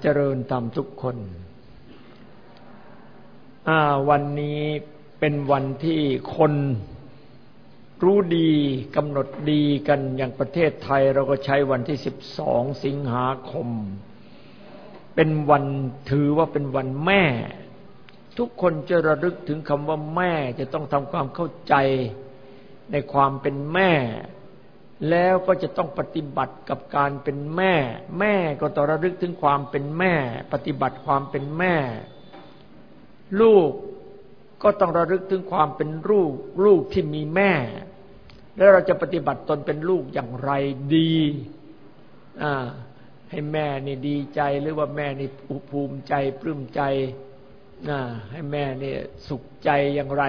เจริญตามทุกคน วันนี้เป็นวันที่คนรู้ดีกำหนดดีกันอย่างประเทศไทยเราก็ใช้วันที่สิบสองสิงหาคม เป็นวันถือว่าเป็นวันแม่ ทุกคนจะระลึกถึงคำว่าแม่จะต้องทำความเข้าใจในความเป็นแม่ แล้วก็จะต้องปฏิบัติกับการเป็นแม่ แม่ก็ต้องระลึกถึงความเป็นแม่ ปฏิบัติความเป็นแม่ ลูกก็ต้องระลึกถึงความเป็นลูก ลูกที่มีแม่ แล้วเราจะปฏิบัติตนเป็นลูกอย่างไรดีอ่าให้แม่นี่ดีใจหรือว่าแม่นี่ภูมิใจปลื้มใจให้แม่นี่สุขใจอย่างไร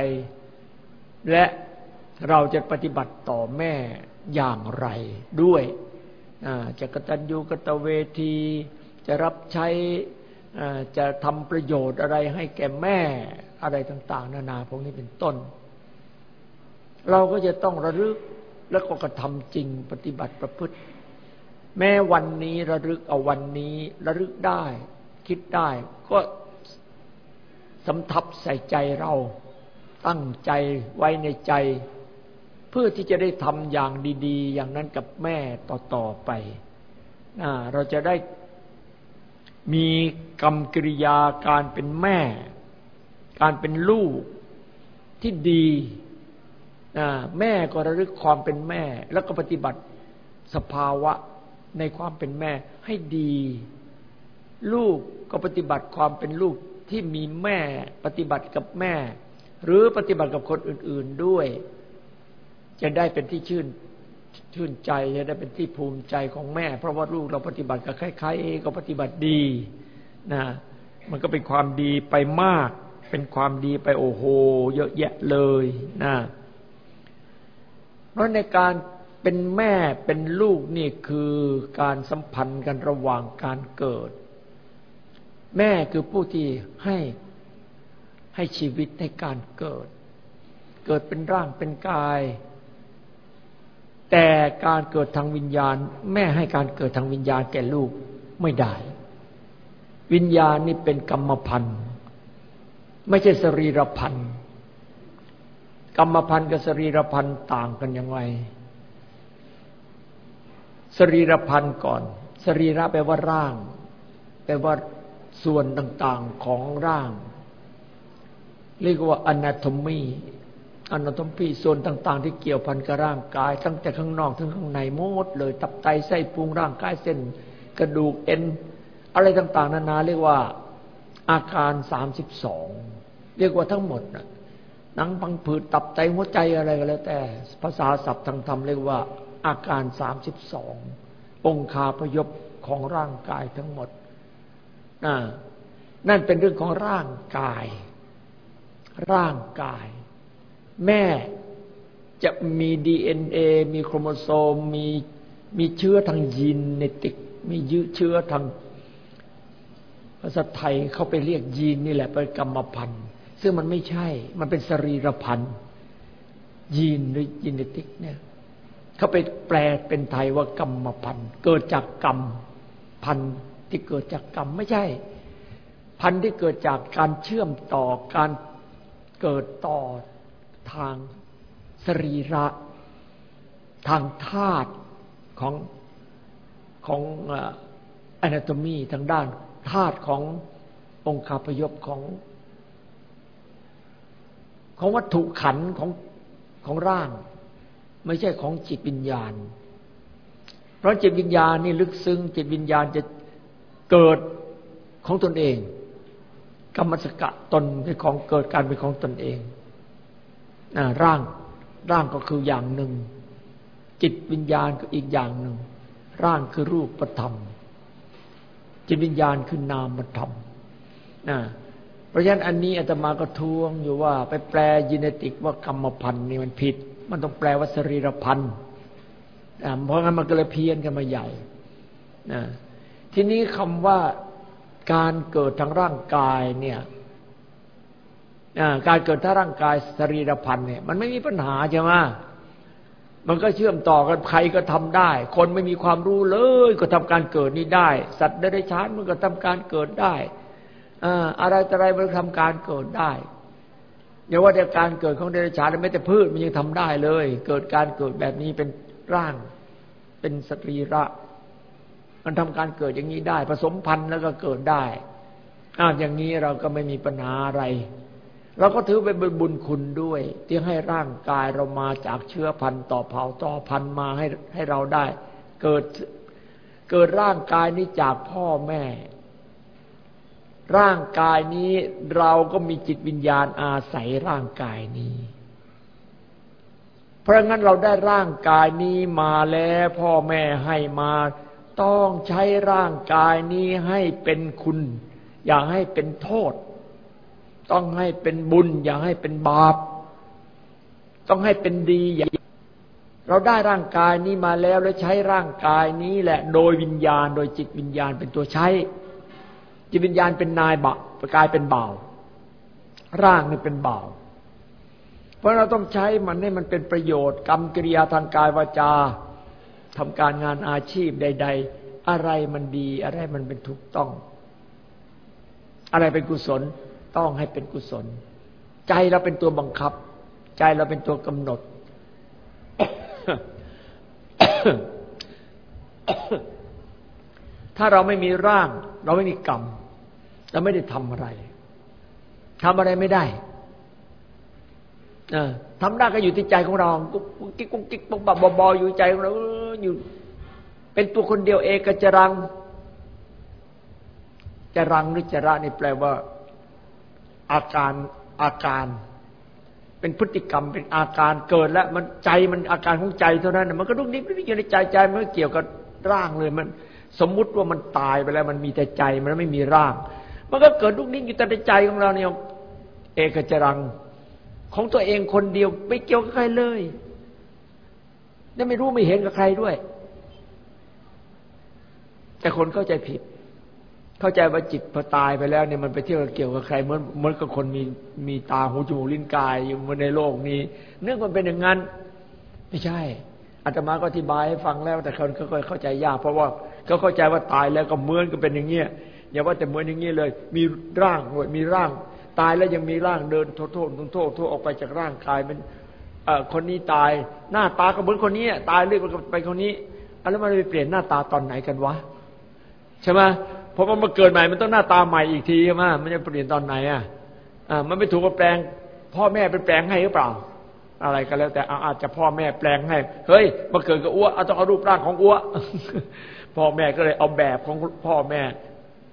และเราจะปฏิบัติต่อแม่ อย่างไรด้วยจะกตัญญูกตเวที จะรับใช้จะทำประโยชน์อะไรให้แก่แม่อะไรต่าง ๆ นานาพวกนี้เป็นต้น เราก็จะต้องระลึกแล้วก็กระทำจริงปฏิบัติประพฤติ แม้วันนี้ระลึกเอาวันนี้ระลึกได้ คิดได้ก็สำทับใส่ใจเรา ตั้งใจไว้ในใจ เพื่อที่จะได้ทำอย่างดี ๆ อย่างนั้นกับแม่ต่อๆไป เราจะได้มีกรรมกิริยาการเป็นแม่ การเป็นลูกที่ดีแม่ก็ระลึกความเป็นแม่ แล้วก็ปฏิบัติสภาวะในความเป็นแม่ให้ดี ลูกก็ปฏิบัติความเป็นลูกที่มีแม่ปฏิบัติกับแม่ หรือปฏิบัติกับคนอื่น ๆด้วย จะได้เป็นที่ชื่นชื่นใจจะได้เป็นที่ภูมิใจของแม่ เพราะว่าลูกเราปฏิบัติกับใครๆก็ปฏิบัติดีนะมันก็เป็นความดีไปมาก เป็นความดีไปโอ้โห เยอะแยะเลยนะเพราะในการเป็นแม่เป็นลูกนี่คือการสัมพันธ์กันระหว่างการเกิด แม่คือผู้ที่ให้ให้ชีวิตในการเกิด เกิดเป็นร่างเป็นกาย แต่การเกิดทางวิญญาณ แม่ให้การเกิดทางวิญญาณแก่ลูกไม่ได้ วิญญาณนี่เป็นกรรมพันธ์ไม่ใช่สรีรพันธ์กรรมพันธ์กับสรีรพันธ์ต่างกันยังไงสรีรพันธ์ก่อน สรีระแปลว่าร่างแปลว่าส่วนต่างๆของร่าง เรียกว่า anatomy อนาตมปีส่วนต่าง ๆ ที่เกี่ยวพันกับร่างกาย ทั้งแต่ข้างนอกทั้งข้างในหมดเลย ตับไตไส้พุงร่างกายเส้น กระดูกเอ็นอะไรต่าง ๆ นานาเรียกว่าอาการสามสิบสองเรียกว่าทั้งหมดนะหนังพังผืดตับไตหัวใจอะไรก็แล้ว แต่ภาษาศัพท์ทางธรรมเรียกว่า อาการสามสิบสององคาพยพของร่างกายทั้งหมดนั่นเป็นเรื่องของร่างกาย ร่างกาย แม่จะมีดีเอ็นเอมีโครโมโซม มีมีเชื้อทางยีนเนติก มียืเชื้อทางภาษาไทยเขาไปเรียกยีนนี่แหละเป็นกรรมพันธุ์ ซึ่งมันไม่ใช่ มันเป็นสรีรพันธุ์ยีนหรือยีนเนติกเนี่ยเขาไปแปลเป็นไทยว่ากรรมพันธุ์ เกิดจากกรรมพันธุ์ที่เกิดจากกรรมไม่ใช่ พันธุ์ที่เกิดจากการเชื่อมต่อการเกิดต่อ ทางสรีระ ทางธาตุของของอนาโตมีทางด้านธาตุขององค์คาพยพของของวัตถุขันของของร่าง ไม่ใช่ของจิตวิญญาณ เพราะจิตวิญญาณนี่ลึกซึ้งจิตวิญญาณจะเกิดของตนเอง กรรมสกะตนเป็นของเกิดการเป็นของตนเอง ร่างร่างก็คืออย่างหนึ่ง จิตวิญญาณก็อีกอย่างหนึ่ง ร่างคือรูปธรรม จิตวิญญาณคือนามธรรมนะเพราะฉะนั้นอันนี้อาตมาก็ทวงอยู่ว่า ไปแปลยีเนติกว่ากรรมพันธ์นี่มันผิด มันต้องแปลว่าสรีรพันธ์เพราะงั้นมันก็เลยเพี้ยนกันมาใหญ่นะทีนี้คำว่าการเกิดทางร่างกายเนี่ย การเกิดถ้าร่างกายสรีรพันธ์เนี่ย มันไม่มีปัญหาใช่ไหมมันก็เชื่อมต่อกันใครก็ทำได้ คนไม่มีความรู้เลยก็ทำการเกิดนี้ได้ สัตว์ได้ชานมันก็ทำการเกิดได้อะไรแต่อะไรมันทำการเกิดได้อย่าว่าแต่การเกิดของเดรัจฉานไม่แต่พืชมันยังทำได้เลย เกิดการเกิดแบบนี้เป็นร่าง เป็นสตรีระ มันทำการเกิดอย่างนี้ได้ ผสมพันธุ์แล้วก็เกิดได้อ้าวอย่างนี้เราก็ไม่มีปัญหาอะไร เราก็ถือเป็นบุญคุณด้วย ที่ให้ร่างกายเรามาจากเชื้อพันธุ์ต่อเผ่าต่อพันธุ์มาให้ให้เราได้ เกิดเกิดร่างกายนี้จากพ่อแม่ ร่างกายนี้เราก็มีจิตวิญญาณอาศัยร่างกายนี้ เพราะงั้นเราได้ร่างกายนี้มาแล้วพ่อแม่ให้มาต้องใช้ร่างกายนี้ให้เป็นคุณ อย่าให้เป็นโทษ ต้องให้เป็นบุญ อย่าให้เป็นบาป ต้องให้เป็นดีอย่าเราได้ร่างกายนี้มาแล้วแล้วใช้ร่างกายนี้แหละ โดยวิญญาณ โดยจิตวิญญาณเป็นตัวใช้ จิตวิญญาณเป็นนายบะกายเป็นเบาร่างนี่เป็นเบาเพราะเราต้องใช้มันให้มันเป็นประโยชน์ กรรมกิริยาทางกายวาจาทำการงานอาชีพใด ๆ อะไรมันดี อะไรมันเป็นถูกต้อง อะไรเป็นกุศล ต้องให้เป็นกุศล ใจเราเป็นตัวบังคับ ใจเราเป็นตัวกำหนด ถ้าเราไม่มีร่าง เราไม่มีกรรมเราไม่ได้ทำอะไรทำอะไรไม่ได้ทำได้ก็อยู่ที่ใจของเรากุ๊กกิ๊กกุ๊กกิ๊กปุ๊บบบบบอยู่ใจของเราอยู่ เป็นตัวคนเดียวเอกจรังจรังหรือจระนี่แปลว่า อาการอาการ เป็นพฤติกรรมเป็นอาการเกิดแล้ว มันใจมันอาการของใจเท่านั้นมันก็ลุกนิดนิดอยู่ในใจใจมันเกี่ยวกับร่างเลยมันสมมุติว่ามันตายไปแล้ว มันมีแต่ใจมันไม่มีร่าง มันก็เกิดลุกนิ่งอยู่แต่ในใจของเราเนี่ยเอกจรัง ของตัวเองคนเดียวไม่เกี่ยวกับใครเลยและไม่รู้ไม่เห็นกับใครด้วย แต่คนเข้าใจผิด เข้าใจว่าจิตพอตายไปแล้วเนี่ยมันไปเที่ยวเกี่ยวกับใครเหมือนเหมือนกับคนมีมีตาหูจมูกลิ้นกายอยู่ในโลกนี้เนื่องมันเป็นอย่างนั้น ไม่ใช่อาตมาก็อธิบายให้ฟังแล้ว แต่คนก็เข้าใจยากเพราะว่าเขาเข้าใจว่าตายแล้วก็เหมือนก็เป็นอย่างเงี้ยอย่าว่าแต่เหมือนอย่างเงี้ยเลย มีร่างด้วยมีร่าง ตายแล้วยังมีร่างเดินโทษโทษโทษโทษออกไปจากร่างกายมันคนนี้ตาย หน้าตาก็เหมือนคนนี้ตายเรื่อยไปคนนี้แล้วมันไปเปลี่ยนหน้าตาตอนไหนกันวะใช่ไหม ราะว่ามาเกิดใหม่มันต้องหน้าตาใหม่อีกทีใช่ไหมมันจะเปลี่ยนตอนไหนอะอ่ามันไม่ถูกกับแปลง พ่อแม่เป็นแปลงให้หรือเปล่า อะไรก็แล้ว แต่อาจจะพ่อแม่แปลงให้ เฮ้ยมาเกิดกับอ้วเอาต้องเอารูปร่างของอ้วพ่อแม่ก็เลยเอาแบบของพ่อแม่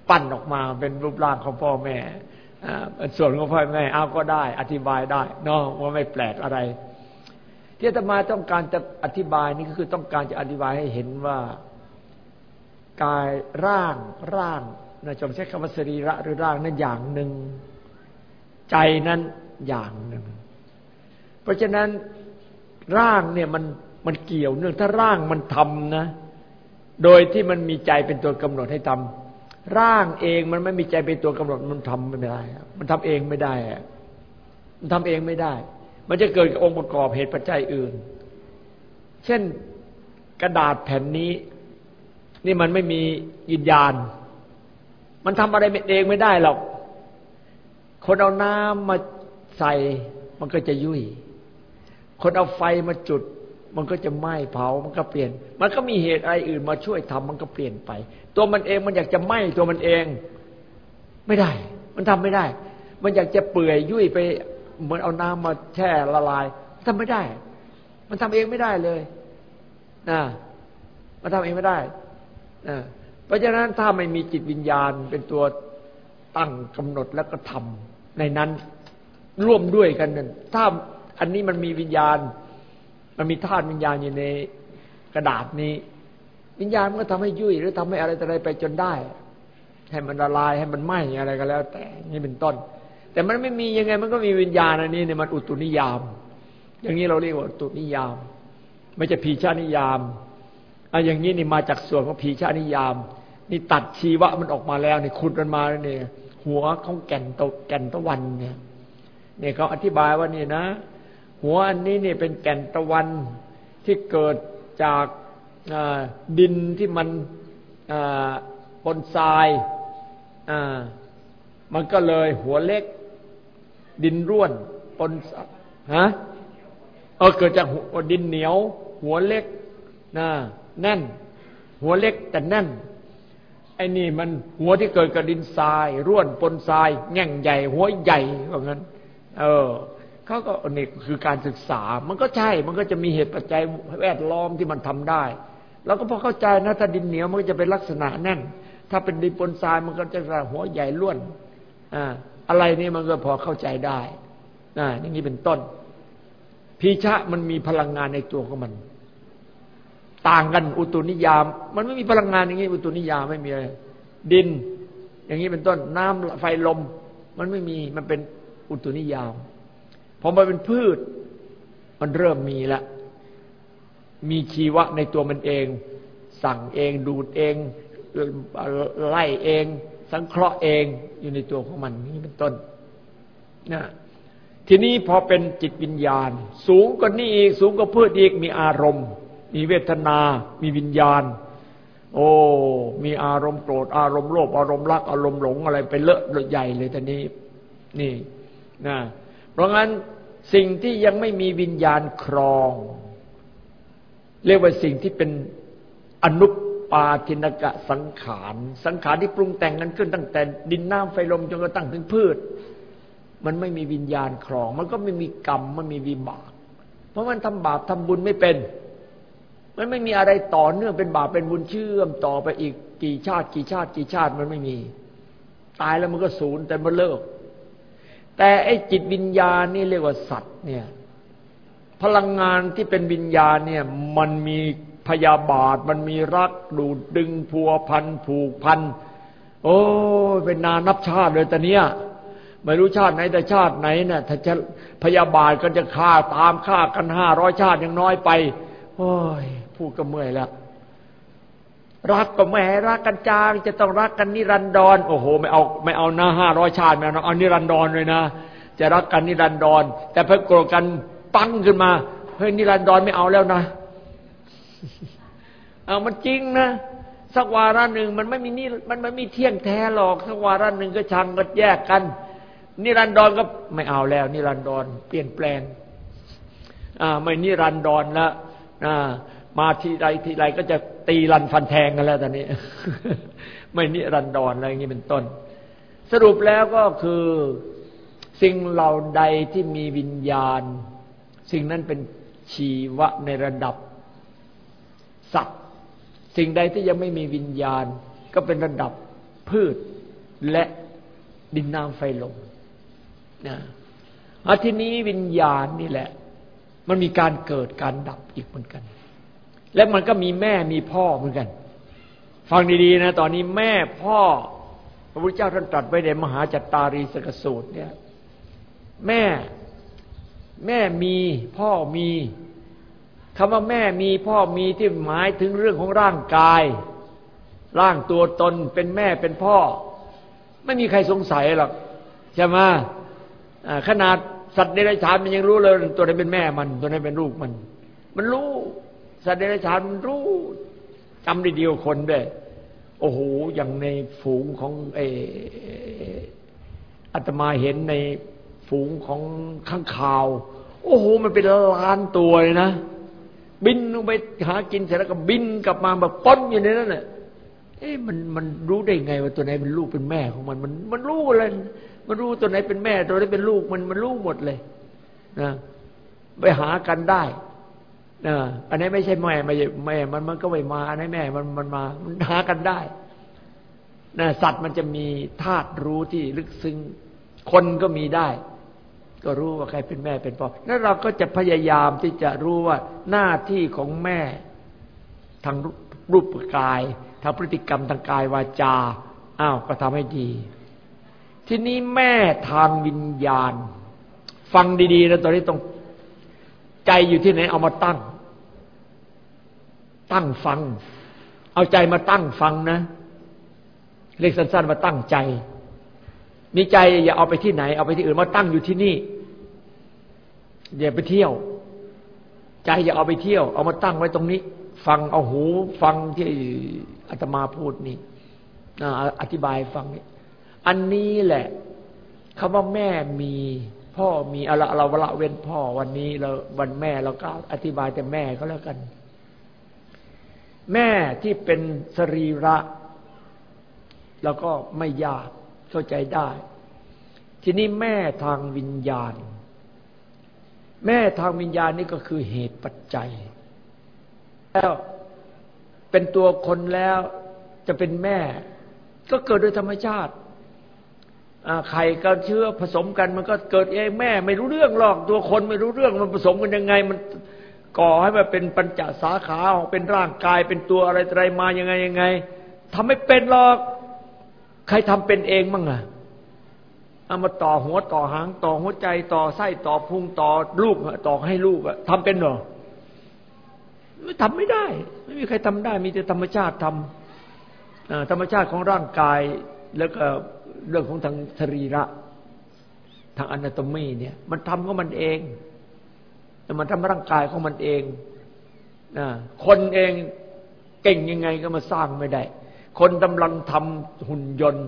ปั้นออกมาเป็นรูปร่างของพ่อแม่ส่วนของพ่อแม่เอาก็ได้ อธิบายได้เนาะว่าไม่แปลกอะไร ที่ธรรมาต้องการจะอธิบายนี่ก็คือต้องการจะอธิบายให้เห็นว่า กายร่างร่างนะจงใช้คำว่าสรีระหรือร่างนั้นอย่างหนึ่ง ใจนั้นอย่างหนึ่ง เพราะฉะนั้นร่างเนี่ยมันมันเกี่ยวเนื่องถ้าร่างมันทำนะ โดยที่มันมีใจเป็นตัวกำหนดให้ทำร่างเองมันไม่มีใจเป็นตัวกำหนดมันทำไม่ได้ มันทำเองไม่ได้มันทำเองไม่ได้ มันจะเกิดกับองค์ประกอบเหตุปัจจัยอื่น เช่นกระดาษแผ่นนี้ นี่มันไม่มียินญาณ มันทำอะไรเองไม่ได้หรอก คนเอาน้ำมาใส่ มันก็จะยุ่ย คนเอาไฟมาจุด มันก็จะไหม้เผา มันก็เปลี่ยน มันก็มีเหตุอะไรอื่นมาช่วยทำมันก็เปลี่ยนไป ตัวมันเองมันอยากจะไหม้ตัวมันเอง ไม่ได้ มันทำไม่ได้ มันอยากจะเปื่อยยุ่ยไปเหมือนเอาน้ำมาแช่ละลายทำไม่ได้ มันทำเองไม่ได้เลยนะมันทำเองไม่ได้ เพราะฉะนั้นถ้าไม่มีจิตวิญญาณเป็นตัวตั้งกำหนดแล้วก็ทำในนั้นร่วมด้วยกันนั่นถ้าอันนี้มันมีวิญญาณ มันมีธาตุวิญญาณอยู่ในกระดาษนี้ วิญญาณมันก็ทำให้ยุ่ยหรือทำให้อะไรอะไรไปจนได้ ให้มันละลายให้มันไหม้อะไรก็แล้ว แต่นี่เป็นต้น แต่มันไม่มียังไง มันก็มีวิญญาณอันนี้เนี่ยมันอุตุนิยาม อย่างนี้เราเรียกว่าอุตุนิยาม ไม่ใช่พีชานิยาม อะอย่างนี้นี่มาจากส่วนของพีชานิยาม นี่ตัดชีวะมันออกมาแล้วนี่ขุดมันมาเนี่ย หัวของแก่นตะแก่นตะวันเนี่ยเนี่ยเขาอธิบายว่านี่นะ หัวอันนี้นี่เป็นแก่นตะวันที่เกิดจากดินที่มันปนทรายมันก็เลยหัวเล็ก ดินร่วนปนฮะเออเกิดจากดินเหนียว หัวเล็กนะ แน่น หัวเล็กแต่แน่นไอ้นี่มันหัวที่เกิดกับดินทราย ร่วนปนทราย แง่งใหญ่ หัวใหญ่ว่างั้น เออเขาก็นี่คือการศึกษา มันก็ใช่ มันก็จะมีเหตุปัจจัยแวดล้อมที่มันทำได้เราก็พอเข้าใจนะถ้าดินเหนียวมันก็จะเป็นลักษณะแน่น ถ้าเป็นดินปนทรายมันก็จะหัวใหญ่ล้วนอ่าอะไรนี่มันก็พอเข้าใจได้อ่าอย่างนี้เป็นต้นพีชะมันมีพลังงานในตัวของมัน ต่างกันอุตุนิยาม มันไม่มีพลังงานอย่างนี้อุตุนิยามไม่มีอะไรดิน อย่างนี้เป็นต้นน้ำไฟลม มันไม่มีมันเป็นอุตุนิยามพอมาเป็นพืช มันเริ่มมีแล้วมีชีวะในตัวมันเอง สั่งเองดูดเองไล่เอง สังเคราะห์เองอยู่ในตัวของมันนี่เป็นต้นนะทีนี้พอเป็นจิตวิญญาณ สูงกว่านี้อีกสูงกว่าพืชอีกมีอารมณ์ มีเวทนา มีวิญญาณ โอ้ มีอารมณ์โกรธ อารมณ์โลภ อารมณ์รัก อารมณ์หลงอะไรไปเลอะใหญ่เลยตอนนี้ นี่นะ เพราะงั้นสิ่งที่ยังไม่มีวิญญาณครอง เรียกว่าสิ่งที่เป็นอนุปาทินกะสังขาร สังขารที่ปรุงแต่งกันขึ้นตั้งแต่ดินน้ำไฟลมจนกระทั่งถึงพืช มันไม่มีวิญญาณครอง มันก็ไม่มีกรรมมันมีวิบาก เพราะมันทำบาปทำบุญไม่เป็น มันไม่มีอะไรต่อเนื่องเป็นบาปเป็นบุญเชื่อมต่อไปอีกกี่ชาติ กี่ชาติ กี่ชาติมันไม่มี ตายแล้วมันก็สูญแต่มันเลิก แต่ไอ้จิตวิญญาณนี่เรียกว่าสัตว์เนี่ย พลังงานที่เป็นวิญญาณเนี่ย มันมีพยาบาท มันมีรักดูดดึงพัวพันผูกพันโอ้เป็นนานับชาติเลยแต่เนี้ยไม่รู้ชาติไหนแต่ชาติไหนเนี่ยถ้าจะพยาบาทก็จะฆ่าตามฆ่ากันห้าร้อยชาติยังน้อยไปโอ้ย พูดก็เมื่อยแล้วรักก็ไม่ให้รักกันจางจะต้องรักกันนิรันดรโอ้โห ไม่เอาไม่เอานะห้าร้อยชาติไม่เอาเอานิรันดรเลยนะ จะรักกันนิรันดร แต่เพิ่งโกรธกันปั้งขึ้นมาเฮ้ยนิรันดรไม่เอาแล้วนะเอามันจริงนะสักวาระหนึ่งมันไม่มีนี่มันไม่มีเที่ยงแท้หรอกสักวาระหนึ่งก็ชังก็แยกกัน นิรันดรก็ไม่เอาแล้ว นิรันดรเปลี่ยนแปลง อ่า ไม่นิรันดรละอ่า มาทีไรทีไรก็จะตีรันฟันแทงกันแล้วตอนนี้ ไม่นิรันดรอะไรอย่างนี้เป็นต้น สรุปแล้วก็คือสิ่งเหล่าใดที่มีวิญญาณ สิ่งนั้นเป็นชีวะในระดับสัตว์ สิ่งใดที่ยังไม่มีวิญญาณ ก็เป็นระดับพืชและดินน้ำไฟลมนะอาทีนี้วิญญาณนี่แหละ มันมีการเกิดการดับอีกเหมือนกัน และมันก็มีแม่มีพ่อเหมือนกัน ฟังดีๆนะ ตอนนี้แม่พ่อ พระพุทธเจ้าท่านตรัสไว้ในมหาจัตตารีสกสูตรเนี่ย แม่แม่มีพ่อมีคำว่าแม่มีพ่อมีที่หมายถึงเรื่องของร่างกาย ร่างตัวตนเป็นแม่เป็นพ่อ ไม่มีใครสงสัยหรอกใช่ไหมขนาดสัตว์เดรัจฉานมันยังรู้เลย ตัวนี้เป็นแม่มัน ตัวนี้เป็นลูกมัน มันรู้ สัตว์เดรัจฉานมันรู้จำได้เดียวคนด้วยโอ้โหอย่างในฝูงของเออาตมาเห็นในฝูงของข้างข่าว โอ้โห มันเป็นล้านตัวเลยนะบินลงไปหากินเสร็จแล้วก็บินกลับมาแบบป้นอยู่ในนั้นแหละเอ๊ะมันมันรู้ได้ไงว่าตัวไหนเป็นลูกเป็นแม่ของมัน มันมันรู้เลยมันรู้ตัวไหนเป็นแม่ ตัวไหนเป็นลูกมันมันรู้หมดเลยนะไปหากันได้ นะอันนี้ไม่ใช่แม่ไม่ใช่แม่มันมันก็ไม่มาอันนี้แม่ มันมันมา มันหากันได้นะสัตว์มันจะมีธาตุรู้ที่ลึกซึ้งคนก็มีได้ ก็รู้ว่าใครเป็นแม่เป็นพ่อแล้วเราก็จะพยายามที่จะรู้ว่าหน้าที่ของแม่ทางรูปกายทางพฤติกรรมทางกายวาจาอ้าวก็ทำให้ดี ทีนี้แม่ทางวิญญาณ ฟังดีๆนะตอนนี้ต้อง ใจอยู่ที่ไหนเอามาตั้ง ตั้งฟัง เอาใจมาตั้งฟังนะเรียกสั้นๆมาตั้งใจ มีใจอย่าเอาไปที่ไหน เอาไปที่อื่นมาตั้งอยู่ที่นี่ อย่าไปเที่ยวใจใจอย่าเอาไปเที่ยว เอามาตั้งไว้ตรงนี้ ฟังเอาหู ฟังที่อาตมาพูดนี่อธิบายฟังนี่อันนี้แหละคำว่าแม่มี พ่อมีอะไรเราละเว้นพ่อวันนี้เราวันแม่เราก็อธิบายแต่แม่ก็แล้วกัน แม่ที่เป็นสรีระเราก็ไม่ยากเข้าใจได้ ทีนี้แม่ทางวิญญาณ แม่ทางวิญญาณนี่ก็คือเหตุปัจจัย แล้วเป็นตัวคนแล้วจะเป็นแม่ ก็เกิดโดยธรรมชาติ ไข่กับเชื้อผสมกันมันก็เกิดเองแม่ ไม่รู้เรื่องหรอกตัวคนไม่รู้เรื่องมันผสมกันยังไง มันก่อให้มันเป็นปัญจสาขาเป็นร่างกายเป็นตัวอะไรอะไรมายังไงยังไงทำไม่เป็นหรอก ใครทำเป็นเองมั่งอะเอามาต่อหัวต่อหาง ต่อหัวใจต่อไส้ต่อพุงต่อลูกต่อให้ลูกอะทำเป็นหรอไม่ทำไม่ได้ ไม่มีใครทำได้ มีแต่ธรรมชาติทำธรรมชาติของร่างกายแล้วก็ เรื่องของทางสรีระ ทางอนาโตมีเนี่ย มันทำของมันเองแต่มันทำร่างกายของมันเองนะคนเองเก่งยังไงก็มาสร้างไม่ได้ คนกำลังทำหุ่นยนต์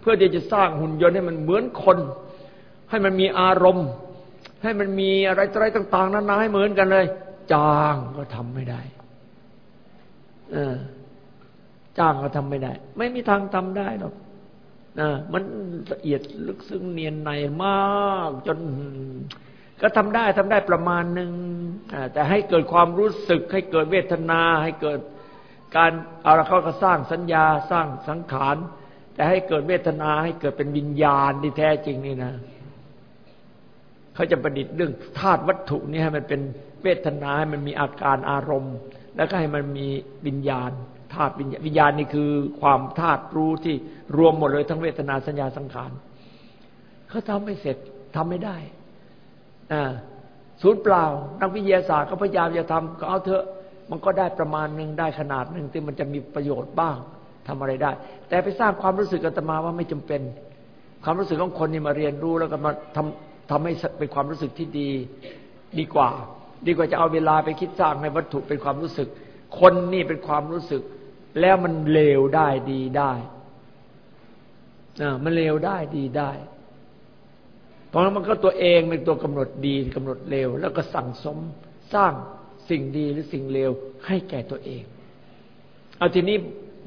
เพื่อที่จะสร้างหุ่นยนต์ให้มันเหมือนคน ให้มันมีอารมณ์ ให้มันมีอะไรอะไรต่าง ๆนานาให้เหมือนกันเลย จ้างก็ทำไม่ได้เออจ้างก็ทำไม่ได้ ไม่มีทางทำได้หรอก มันละเอียดลึกซึ้งเนียนในมาก จนก็ทำได้ทำได้ประมาณหนึ่งแต่ให้เกิดความรู้สึก ให้เกิดเวทนา ให้เกิดการเอาละเขาก็สร้างสัญญาสร้างสังขาร แต่ให้เกิดเวทนาให้เกิดเป็นวิญญาณที่แท้จริงนี่นะเขาจะประดิษฐ์เรื่องธาตุวัตถุนี่ให้มันเป็นเวทนาให้มันมีอาการอารมณ์ แล้วก็ให้มันมีวิญญาณ ธาตุวิญญาณวิญญาณนี่คือความธาตุรู้ที่รวมหมดเลยทั้งเวทนาสัญญาสังขารเขาทำไม่เสร็จทำไม่ได้อ่าศูนย์เปล่า นักวิทยาศาสตร์ก็พยายามจะทำก็เอาเถอะ มันก็ได้ประมาณหนึ่งได้ขนาดหนึ่งที่มันจะมีประโยชน์บ้างทำอะไรได้ แต่ไปสร้างความรู้สึกกันตมาว่าไม่จำเป็น ความรู้สึกของคนนี่มาเรียนรู้แล้วก็มาทำทำให้เป็นความรู้สึกที่ดีดีกว่า ดีกว่าจะเอาเวลาไปคิดสร้างให้วัตถุเป็นความรู้สึก คนนี่เป็นความรู้สึก แล้วมันเลวได้ดีได้มันเลวได้ดีได้ เพราะมันก็ตัวเองเป็นตัวกำหนดดีกำหนดเลว แล้วก็สั่งสมสร้างสิ่งดีหรือสิ่งเลวให้แก่ตัวเอง เอาทีนี้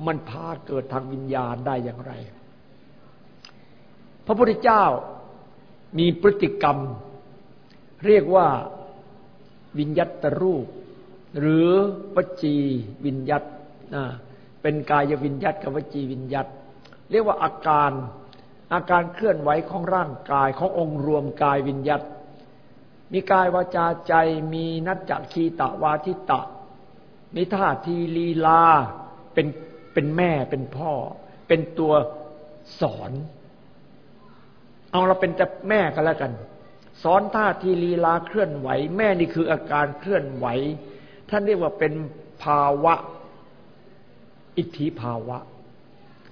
มันพาเกิดทางวิญญาณได้อย่างไร พระพุทธเจ้ามีพฤติกรรม เรียกว่าวิญญัตรูป หรือปจีวิญญัต เป็นกายวิญญัตกับวจีวิญญัตเรียกว่าอาการอาการเคลื่อนไหวของร่างกายขององค์รวมกายวิญญัตมีกายวาจาใจมีนัจจคีตะวาทิตะ มีท่าทีลีลาเป็นเป็นแม่เป็นพ่อ เป็นตัวสอน เอาเราเป็นแต่แม่กันแล้วกัน สอนท่าทีลีลาเคลื่อนไหว แม่นี่คืออาการเคลื่อนไหว ท่านเรียกว่าเป็นภาวะ อิทธิภาวะ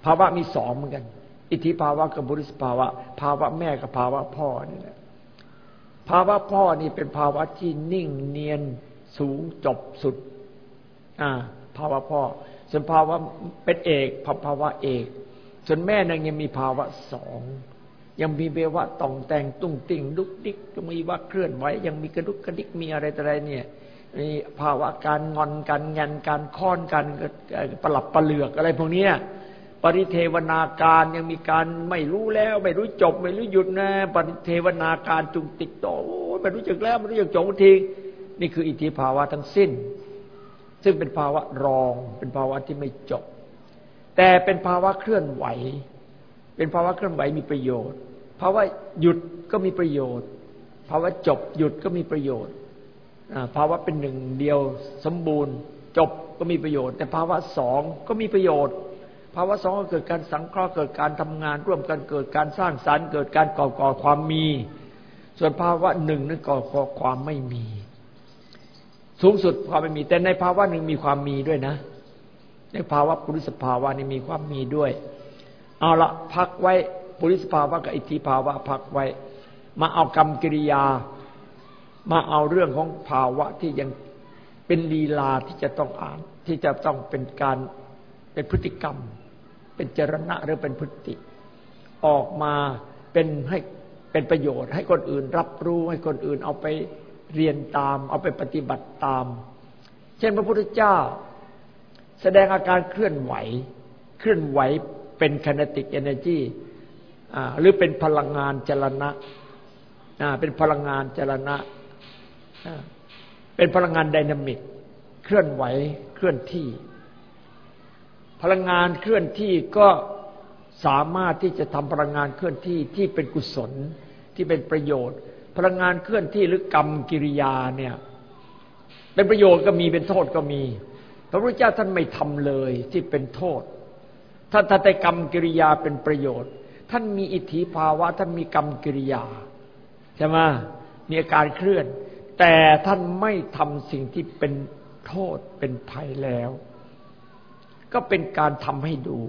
ภาวะมีสองเหมือนกัน อิทธิภาวะกับบุริสภาวะ ภาวะแม่กับภาวะพ่อนี่แหละภาวะพ่อนี่เป็นภาวะที่นิ่งเนียนสูงจบสุด อ่า ภาวะพ่อ ส่วนภาวะเป็นเอกภาวะเอก ส่วนแม่นั่งยังมีภาวะสองยังมีเบวะต่องแต่งตุ้งติ่งดุกดิกมีว่าเคลื่อนไหวยังมีกระดุกกระดิกมีอะไรต่ออะไรเนี่ย มีภาวะการงอนการงันการค้อนการประหลับประเหลือกอะไรพวกนี้ปริเทวนาการยังมีการไม่รู้แล้ว ไม่รู้จบ ไม่รู้หยุดนะ ปริเทวนาการจุงติดต่อไม่รู้จักแล้วไม่รู้จักจบทีนี่คืออิทธิภาวะทั้งสิ้น ซึ่งเป็นภาวะรอง เป็นภาวะที่ไม่จบ แต่เป็นภาวะเคลื่อนไหว เป็นภาวะเคลื่อนไหวมีประโยชน์ภาวะหยุดก็มีประโยชน์ภาวะจบหยุดก็มีประโยชน์ ภาวะเป็นหนึ่งเดียวสมบูรณ์ จบก็มีประโยชน์ แต่ภาวะสองก็มีประโยชน์ ภาวะสองก็เกิดการสังเคราะห์เกิดการทำงาน ร่วมกันเกิดการสร้างสรรค์ เกิดการก่อก่อความมี ส่วนภาวะหนึ่งนั้นก่อก่อความไม่มี สูงสุดความไม่มี แต่ในภาวะหนึ่งมีความมีด้วยนะ ในภาวะปุริสภาวะนี่มีความมีด้วย เอาละพักไว้ปุริสภาวะกับอิทธิภาวะพักไว้ มาเอากรรมกิริยา มาเอาเรื่องของภาวะที่ยังเป็นลีลาที่จะต้องอ่าน ที่จะต้องเป็นการเป็นพฤติกรรม เป็นจรณะหรือเป็นพฤติ ออกมาเป็นให้เป็นประโยชน์ ให้คนอื่นรับรู้ให้คนอื่นเอาไปเรียนตาม เอาไปปฏิบัติตาม เช่นพระพุทธเจ้า แสดงอาการเคลื่อนไหว เคลื่อนไหวเป็นค i n ติกเอเนจีหรือเป็นพลังงานจรณะเป็นพลังงานจรณะ เป็นพลังงานไดนามิก เคลื่อนไหวเคลื่อนที่ พลังงานเคลื่อนที่ก็สามารถที่จะทำพลังงานเคลื่อนที่ที่เป็นกุศลที่เป็นประโยชน์ พลังงานเคลื่อนที่หรือกรรมกิริยาเนี่ย เป็นประโยชน์ก็มีเป็นโทษก็มี พระพุทธเจ้าท่านไม่ทำเลยที่เป็นโทษท่านแต่กรรมกิริยาเป็นประโยชน์ ท่านมีอิทธิภาวะท่านมีกรรมกิริยาใช่ไหมมีอาการเคลื่อน แต่ท่านไม่ทำสิ่งที่เป็นโทษเป็นภัยแล้ว ก็เป็นการทำให้ดู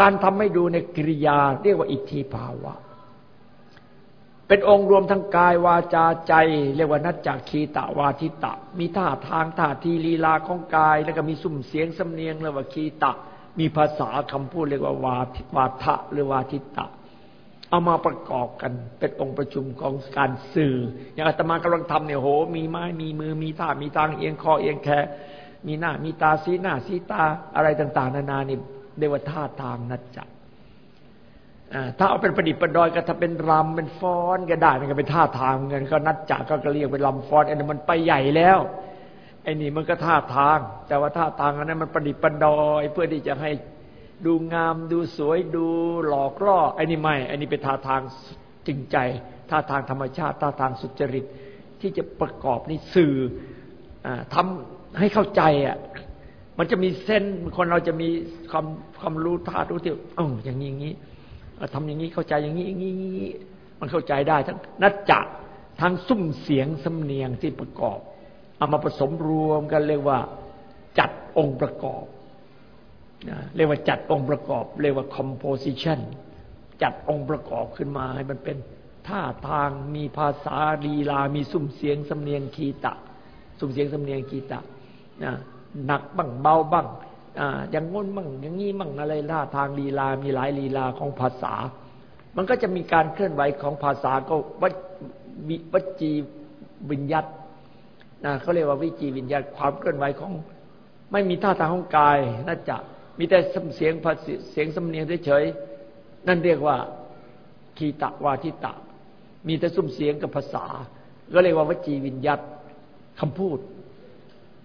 การทำให้ดูในกิริยาเรียกว่าอิทธิภาวะ เป็นองค์รวมทั้งกายวาจาใจ เรียกว่านัจจคีตะวาทิตะ มีท่าทางท่าทีลีลาของกาย แล้วก็มีสุ่มเสียงสำเนียงเรียกว่าคีตะ มีภาษาคำพูดเรียกว่าวาวาทะหรือวาทิตะ เอามาประกอบกันเป็นองค์ประชุมของการสื่อ อย่างอาตมากำลังทำเนี่ยโห มีไม้มีมือมีท่ามีทางเอียงคอเอียงแขมีหน้ามีตาสีหน้าสีตาอะไรต่าง ๆ นานานี่เรียกว่าท่าทางนัจจะถ้าเอาเป็นประดิษฐ์ประดอยก็ถ้าเป็นรำเป็นฟ้อนก็ได้มันก็เป็นท่าทางเงินก็นัดจักก็เรียกเป็นลำฟ้อนไอันนี้มันไปใหญ่แล้วไอ้นี่มันก็ท่าทาง แต่ว่าท่าทางอันนั้นมันประดิษฐ์ประดอย เพื่อที่จะให้ ดูงามดูสวยดูหลอกล่อไอ้นี่ไม่ไอ้นี่เป็นท่าทางจริงใจท่าทางธรรมชาติท่าทางสุจริตที่จะประกอบนี่สื่ออทำให้เข้าใจอะมันจะมีเส้นคนเราจะมีความความรู้ท่ารู้ที่อ๋ออย่างนี้อย่างนี้ทำอย่างนี้เข้าใจอย่างนี้อย่างนี้มันเข้าใจได้ ทั้งนัดจักทั้งซุ้มเสียงสำเนียงที่ประกอบ เอามาผสมรวมกันเรียกว่าจัดองค์ประกอบ เรียกว่าจัดองค์ประกอบ เรียกว่า composition จัดองค์ประกอบขึ้นมาให้มันเป็นท่าทางมีภาษาลีลา มีซุ้มเสียงสำเนียงคีตะซุ้มเสียงสำเนียงคีตะหนักบ้างเบาบ้างอย่างงนบ้างอย่างนี้บ้างอะไรท่าทางลีลา มีหลายลีลาของภาษา มันก็จะมีการเคลื่อนไหวของภาษาก็ววจีวิญญัตนะเขาเรียกว่าวิจีวิญญาตความเคลื่อนไหวของ ไม่มีท่าทางของกายน่าจะ มีแต่เสียงภาษเสียงสำเนียงเฉยๆนั่นเรียกว่าคีตะวาทิตะ มีแต่ซุ้มเสียงกับภาษา ก็เรียกว่าวจีวิญญัตคำพูด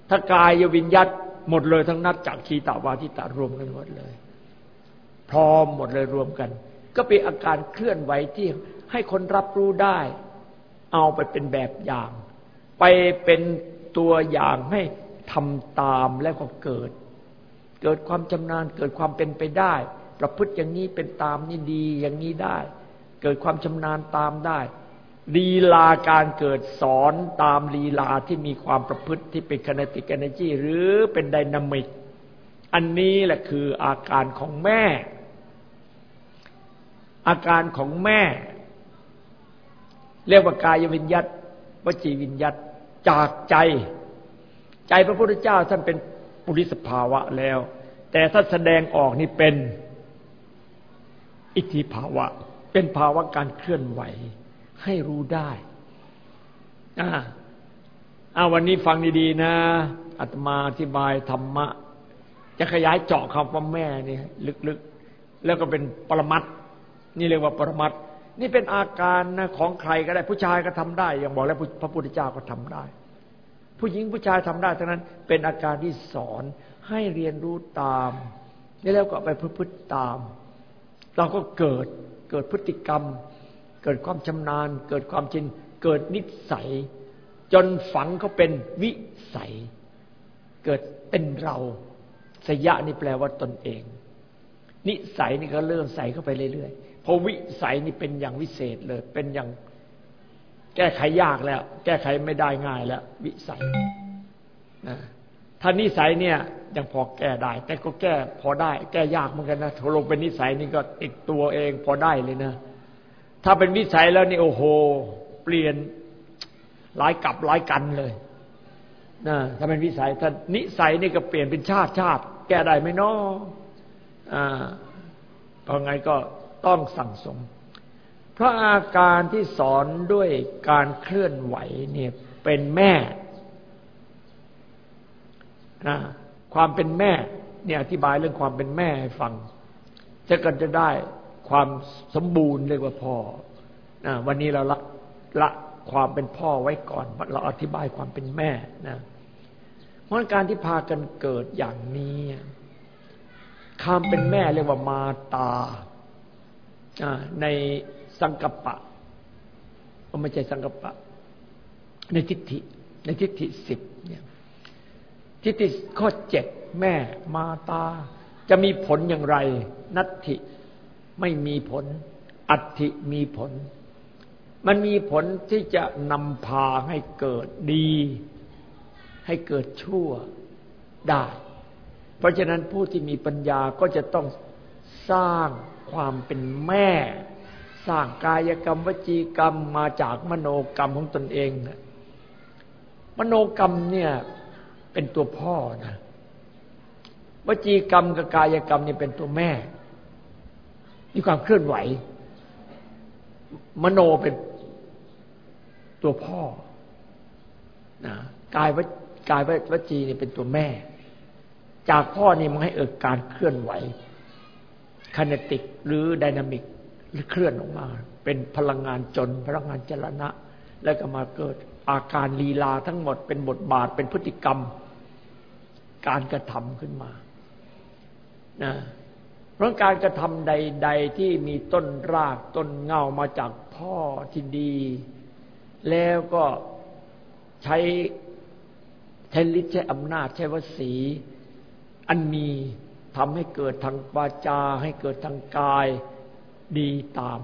ถ้ากายวิญญัตหมดเลยทั้งนัดจากคีตะวาทิตะรวมกันหมดเลย พร้อมหมดเลยรวมกัน ก็เป็นอาการเคลื่อนไหวที่ให้คนรับรู้ได้ เอาไปเป็นแบบอย่าง ไปเป็นตัวอย่างให้ทำตามแล้วก็เกิด เกิดความชำนาญเกิดความเป็นไปได้ ประพฤติอย่างนี้เป็นตามนี่ดีอย่างนี้ได้ เกิดความชำนาญตามได้ลีลาการเกิดสอนตามลีลาที่มีความประพฤติที่เป็นคณติกเอเนจีหรือเป็นไดนามิก อันนี้แหละคืออาการของแม่ อาการของแม่ เรียกว่ากายวิญญัตวจีวิญญัตจากใจ ใจพระพุทธเจ้าท่านเป็น ปุริสภาวะแล้ว แต่ถ้าแสดงออกนี่เป็นอิทธิภาวะ เป็นภาวะการเคลื่อนไหว ให้รู้ได้อ่าอาวันนี้ฟังดี ๆ นะอาตมาอธิบายธรรมะ จะขยายเจาะคำว่าแม่นี่ลึกๆ แล้วก็เป็นปรมัตนี่เรียกว่าปรมัตนี่เป็นอาการนะของใครก็ได้ผู้ชายก็ทำได้ อย่างบอกแล้วพระพุทธเจ้าก็ทำได้ ผู้หญิงผู้ชายทำได้ทั้งนั้น เป็นอาการที่สอนให้เรียนรู้ตามแล้วก็ไปพฤติตาม เราก็เกิดเกิดพฤติกรรม เกิดความชำนาญ เกิดความชินเกิดนิสัย จนฝังเขาเป็นวิสัย เกิดเป็นเราสยะนี่แปลว่าตนเอง นิสัยนี่ก็เริ่มใส่เข้าไปเรื่อยๆพอวิสัยนี่เป็นอย่างวิเศษเลย เป็นอย่าง แก้ไขยากแล้ว แก้ไขไม่ได้ง่ายแล้ว วิสัยนะถ้านิสัยเนี่ยยังพอแก้ได้ แต่ก็แก้พอได้ แก้ยากเหมือนกันนะถ้าลงเป็นนิสัยนี่ก็ติดตัวเองพอได้เลยนะ ถ้าเป็นวิสัยแล้วนี่โอ้โห เปลี่ยนหลายกับหลายกันเลยนะถ้าเป็นวิสัยถ้านิสัยนี่ก็เปลี่ยนเป็นชาติชาติ แก้ได้ไหมนาะอ่าเพราะไงก็ต้องสั่งสม พราะอาการที่สอนด้วยการเคลื่อนไหวเนี่ยเป็นแม่นะความเป็นแม่เนี่ยอธิบายเรื่องความเป็นแม่ให้ฟัง จะกันจะได้ความสมบูรณ์เรียกว่าพ่อนะวันนี้เราละละความเป็นพ่อไว้ก่อน เราอธิบายความเป็นแม่นะเพราะการที่พากันเกิดอย่างนี้คำเป็นแม่เรียกว่ามาตาใน สังกปะก็ไม่ใช่สังกปะ ในทิฏฐิ ในทิฏฐิสิบเนี่ยทิฏฐิข้อเจ็ดแม่มาตา จะมีผลอย่างไร นัตถิไม่มีผล อัตถิมีผล มันมีผลที่จะนำพาให้เกิดดี ให้เกิดชั่วได้ เพราะฉะนั้นผู้ที่มีปัญญาก็จะต้องสร้างความเป็นแม่ สร้างกายกรรมวจีกรรมมาจากมโนกรรมของตนเองนะมโนกรรมเนี่ยเป็นตัวพ่อนะวจีกรรมกับกายกรรมนี่เป็นตัวแม่ มีความเคลื่อนไหว มโนเป็นตัวพ่อนะกายวกายวจีนี่เป็นตัวแม่ จากพ่อนี่มันให้เกิดการเคลื่อนไหวคานติกหรือไดนามิก หรือเคลื่อนออกมา เป็นพลังงานจนพลังงานจรณะ แล้วก็มาเกิดอาการลีลาทั้งหมด เป็นบทบาทเป็นพฤติกรรม การกระทำขึ้นมานะเพราะการกระทำใด ๆ ที่มีต้นรากต้นเงามาจากพ่อที่ดี แล้วก็ใช้ใช้ฤทธิ์ใช้อำนาจใช้วสี อันมีทำให้เกิดทางวาจา ให้เกิดทางกาย ดีตาม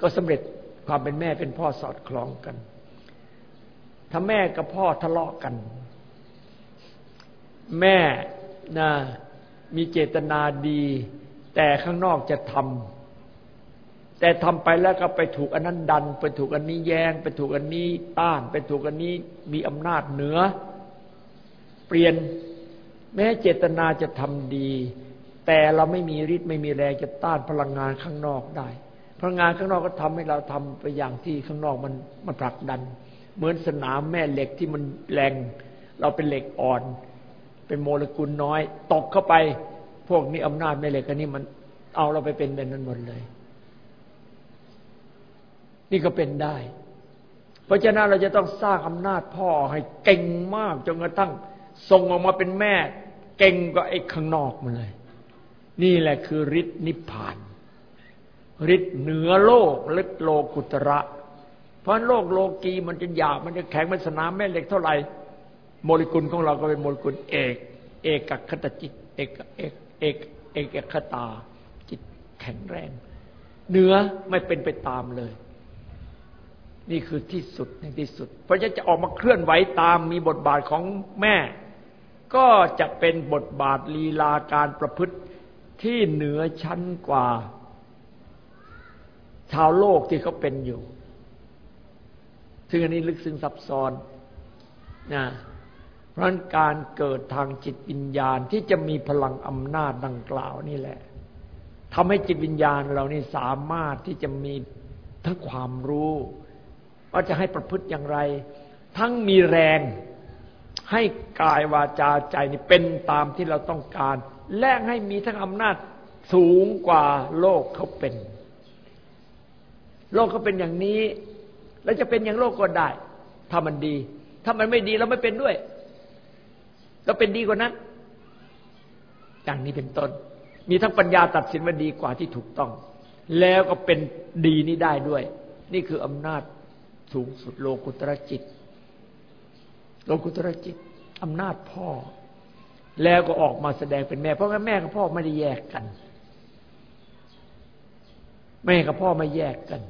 ก็สำเร็จความเป็นแม่เป็นพ่อสอดคล้องกัน ถ้าแม่กับพ่อทะเลาะกัน แม่นะมีเจตนาดี แต่ข้างนอกจะทำแต่ทำไปแล้วก็ไปถูกอันนั้นดัน ไปถูกอันนี้แยงไปถูกอันนี้ต้าน ไปถูกอันนี้มีอำนาจเหนือ เปลี่ยนแม้เจตนาจะทำดี แต่เราไม่มีฤทธิ์ไม่มีแรงจะต้านพลังงานข้างนอกได้ พลังงานข้างนอกก็ทำให้เราทำไปอย่างที่ข้างนอกมันมันผลักดัน เหมือนสนามแม่เหล็กที่มันแรงเราเป็นเหล็กอ่อน เป็นโมเลกุลน้อย ตกเข้าไป พวกนี้อำนาจแม่เหล็กอันนี้มันเอาเราไปเป็นเป็นนั้นหมดเลย นี่ก็เป็นได้ เพราะฉะนั้นเราจะต้องสร้างอำนาจพ่อให้เก่งมากจนกระทั่งส่งออกมาเป็นแม่ เก่งกว่าไอ้ข้างนอกมาเลย นี่แหละคือฤทธินิพพานฤทธิ์เหนือโลกฤทธิโลกุตระ เพราะโลกโลกีมันจะหยาบมันจะแข็งมันสนามแม่เหล็กเท่าไหร่โมเลกุลของเราก็เป็นโมเลกุลเอก เอกคตจิต เอกเอกเอกเอกคตาจิตแข็งแรงเนื้อไม่เป็นไปตามเลย นี่คือที่สุดในที่สุด เพราะจะจะออกมาเคลื่อนไหวตามมีบทบาทของแม่ ก็จะเป็นบทบาทลีลาการประพฤติ ที่เหนือชั้นกว่า ชาวโลกที่เขาเป็นอยู่ ซึ่งอันนี้ลึกซึ้งซับซ้อนนะเพราะการเกิดทางจิตวิญญาณที่จะมีพลังอำนาจดังกล่าวนี่แหละทำให้จิตวิญญาณเรานี่สามารถที่จะมีทั้งความรู้ว่าจะให้ประพฤติอย่างไร ทั้งมีแรงให้กายวาจาใจนี่เป็นตามที่เราต้องการ และให้มีทั้งอำนาจสูงกว่าโลกเขาเป็น โลกเขาเป็นอย่างนี้ แล้วจะเป็นอย่างโลกก็ได้ ถ้ามันดี ถ้ามันไม่ดีเราไม่เป็นด้วย เราเป็นดีกว่านั้นอย่างนี้เป็นต้น มีทั้งปัญญาตัดสินว่าดีกว่าที่ถูกต้อง แล้วก็เป็นดีนี้ได้ด้วย นี่คืออำนาจสูงสุดโลกุตรจิต โลกุตรจิตอำนาจพ่อ แล้วก็ออกมาแสดงเป็นแม่ เพราะแม่กับพ่อไม่ได้แยกกัน แม่กับพ่อไม่แยกกัน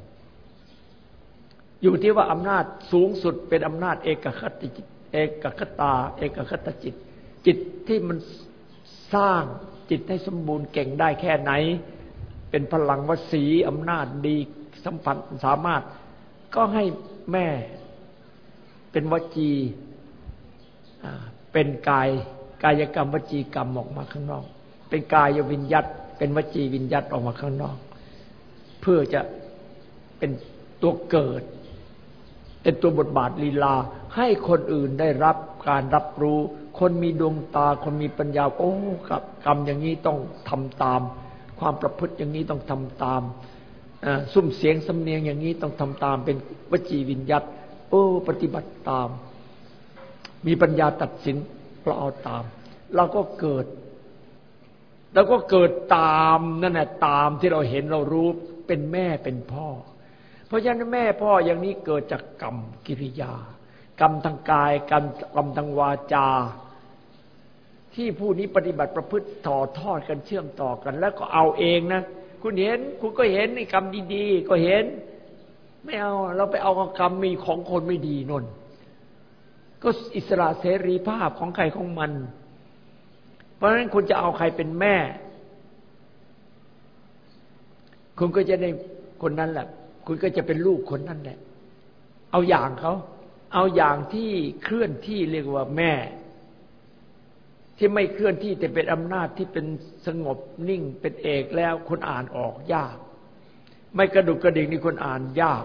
อยู่ที่ว่าอำนาจสูงสุดเป็นอำนาจเอกคติจิต เอกคตา เอกคตจิต จิตที่มันสร้างจิตให้สมบูรณ์เก่งได้แค่ไหน เป็นพลังวสีอำนาจดีสัมผัสสามารถ ก็ให้แม่เป็นวจีเป็นกาย กายกรรมวจีกรรมออกมาข้างนอก เป็นกายวิญญัตเป็นวจีวิญญัตออกมาข้างนอก เพื่อจะเป็นตัวเกิด เป็นตัวบทบาทลีลา ให้คนอื่นได้รับการรับรู้ คนมีดวงตา คนมีปัญญาโอ้กับกรรมอย่างนี้ต้องทำตาม ความประพฤติอย่างนี้ต้องทำตามซุ้มเสียงสำเนียงอย่างนี้ต้องทำตามเป็นวจีวิญญัตโอ้ ปฏิบัติตาม มีปัญญาตัดสิน เราเอาตาม เราก็เกิด แล้วก็เกิดตามนั่นแหละตามที่เราเห็นเรารู้เป็นแม่เป็นพ่อ เพราะฉะนั้นแม่พ่ออย่างนี้เกิดจากกรรมกิริยา กรรมทางกายกรรมกรรมทางวาจา ที่ผู้นี้ปฏิบัติประพฤติต่อทอดกันเชื่อมต่อกัน แล้วก็เอาเองนะคุณเห็นคุณก็เห็นในกรรมดี ๆ ก็เห็น ไม่เอา เราไปเอากรรมมีของคนไม่ดีนนท ก็อิสระเสรีภาพของใครของมัน เพราะฉะนั้นคุณจะเอาใครเป็นแม่ คุณก็จะได้คนนั้นแหละ คุณก็จะเป็นลูกคนนั้นแหละ เอาอย่างเขา เอาอย่างที่เคลื่อนที่เรียกว่าแม่ ที่ไม่เคลื่อนที่แต่เป็นอำนาจที่เป็นสงบนิ่งเป็นเอกแล้วคนอ่านออกยาก ไม่กระดุกกระดิกนี่คนอ่านยาก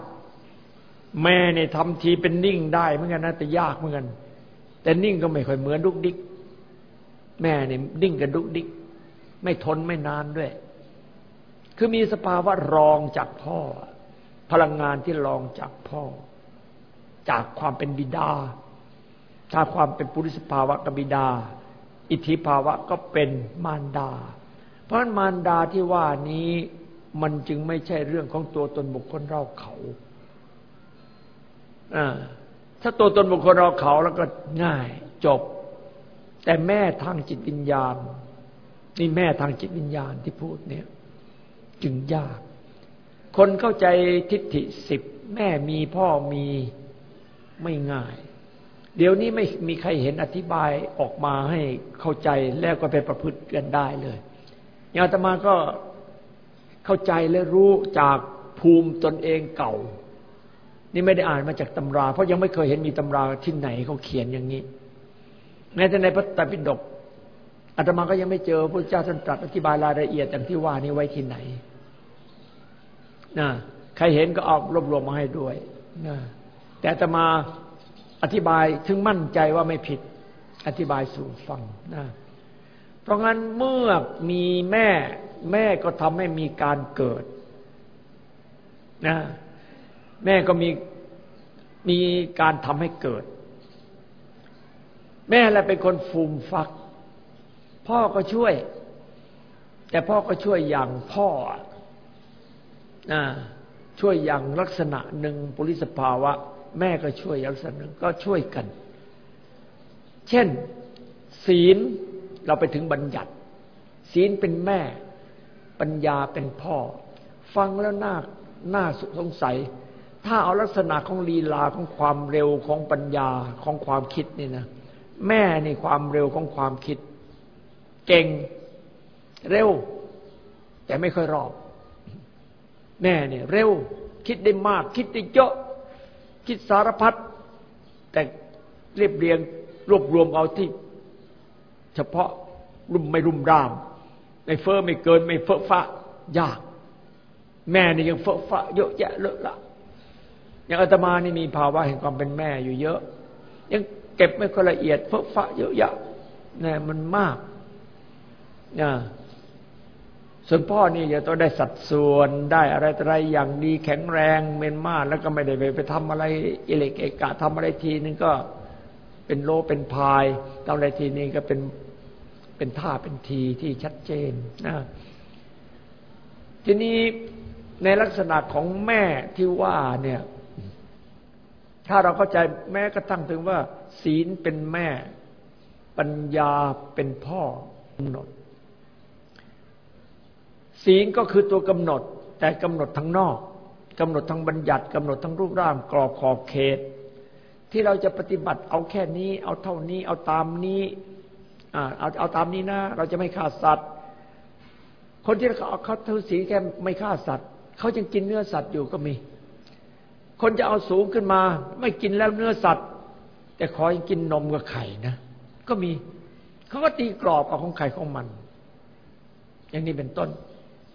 แม่เนี่ยทำทีเป็นนิ่งได้เหมือนกันนะแต่ยากเหมือนกัน แต่นิ่งก็ไม่ค่อยเหมือนดุกดิก แม่เนี่ยนิ่งกับดุกดิก ไม่ทนไม่นานด้วย คือมีสภาวะรองจากพ่อ พลังงานที่รองจากพ่อ จากความเป็นบิดา ถ้าความเป็นปุริสภาวะกับบิดา อิทธิภาวะก็เป็นมารดา เพราะมารดาที่ว่านี้มันจึงไม่ใช่เรื่องของตัวตนบุคคลเราเขา ถ้าตัวตนบุคคลเราเขาแล้วก็ง่ายจบ แต่แม่ทางจิตวิญญาณ นี่แม่ทางจิตวิญญาณที่พูดเนี่ย จึงยาก คนเข้าใจทิฏฐิสิบแม่มีพ่อมีไม่ง่าย เดี๋ยวนี้ไม่มีใครเห็นอธิบายออกมาให้เข้าใจแล้วก็ไปประพฤติกันได้เลยอย่างอาตมาก็เข้าใจและรู้จากภูมิตนเองเก่า นี่ไม่ได้อ่านมาจากตำรา เพราะยังไม่เคยเห็นมีตำราที่ไหนเขาเขียนอย่างนี้แม้แต่ในพระไตรปิฎกอาตมาก็ยังไม่เจอพระเจ้าท่านตรัสอธิบายรายละเอียดอย่างที่ว่านี้ไว้ที่ไหนนะใครเห็นก็เอารวบรวมมาให้ด้วยนะแต่อาตมาอธิบายถึงมั่นใจว่าไม่ผิด อธิบายสู่ฟังนะเพราะงั้นเมื่อมีแม่ แม่ก็ทำให้มีการเกิดนะ แม่ก็มีมีการทำให้เกิด แม่แหละเป็นคนฟูมฟัก พ่อก็ช่วย แต่พ่อก็ช่วยอย่างพ่อนะช่วยอย่างลักษณะหนึ่งปุริสภาวะ แม่ก็ช่วยอย่างลักษณะหนึ่งก็ช่วยกัน เช่น ศีลเราไปถึงบัญญัติ ศีลเป็นแม่ ปัญญาเป็นพ่อ ฟังแล้วน่าน่าสงสัย ถ้าเอาลักษณะของลีลาของความเร็วของปัญญาของความคิดนี่นะแม่นี่ความเร็วของความคิด เก่งเร็ว แต่ไม่ค่อยรอบ แม่เนี่ย เร็ว คิดได้มาก คิดได้เยอะ คิดสารพัดแต่เรียบเรียงรวบรวมเอาที่ เฉพาะรุ่มไม่รุ่มราม ไม่เฟอ้อไม่เกิน ไม่เฟ้อฟ้ายาก แม่นี่ยังเฟ้อฟ้าเยอะแยะเลอะละ อย่างอาตมานี่มีภาวะแห่งความเป็นแม่อยู่เยอะ ยังเก็บไม่ค่อยละเอียดเฟ้อฟ้าเยอะแยะเนี่ยมันมากนะส่วนพ่อนี่จะต้องได้สัดส่วนได้อะไรอะไรอย่างดีแข็งแรงเมนมากแล้วก็ไม่ได้ไปไปทำอะไรอิเล็กเอกะทำอะไรทีนึงก็เป็นโลเป็นพายทำอะไรทีนึงก็เป็นเป็นท่าเป็นทีที่ชัดเจนนะทีนี้ในลักษณะของแม่ที่ว่าเนี่ย ถ้าเราเข้าใจแม้กระทั่งถึงว่า ศีลเป็นแม่ ปัญญาเป็นพ่อกำหนด ศีลก็คือตัวกำหนด แต่กำหนดทั้งนอกกำหนดทั้งบัญญัติกำหนดทั้งรูปร่างกรอบขอบเขต ที่เราจะปฏิบัติเอาแค่นี้ เอาเท่านี้ เอาตามนี้เอาเอาตามนี้นะ เราจะไม่ฆ่าสัตว์ คนที่เขาเขาถือศีลแค่ไม่ฆ่าสัตว์เขายังกินเนื้อสัตว์อยู่ก็มี คนจะเอาสูงขึ้นมา ไม่กินแล้วเนื้อสัตว์ แต่ขอให้กินนมกับไข่นะ ก็มีเขาก็ตีกรอบเอาของไข่ของมัน อย่างนี้เป็นต้น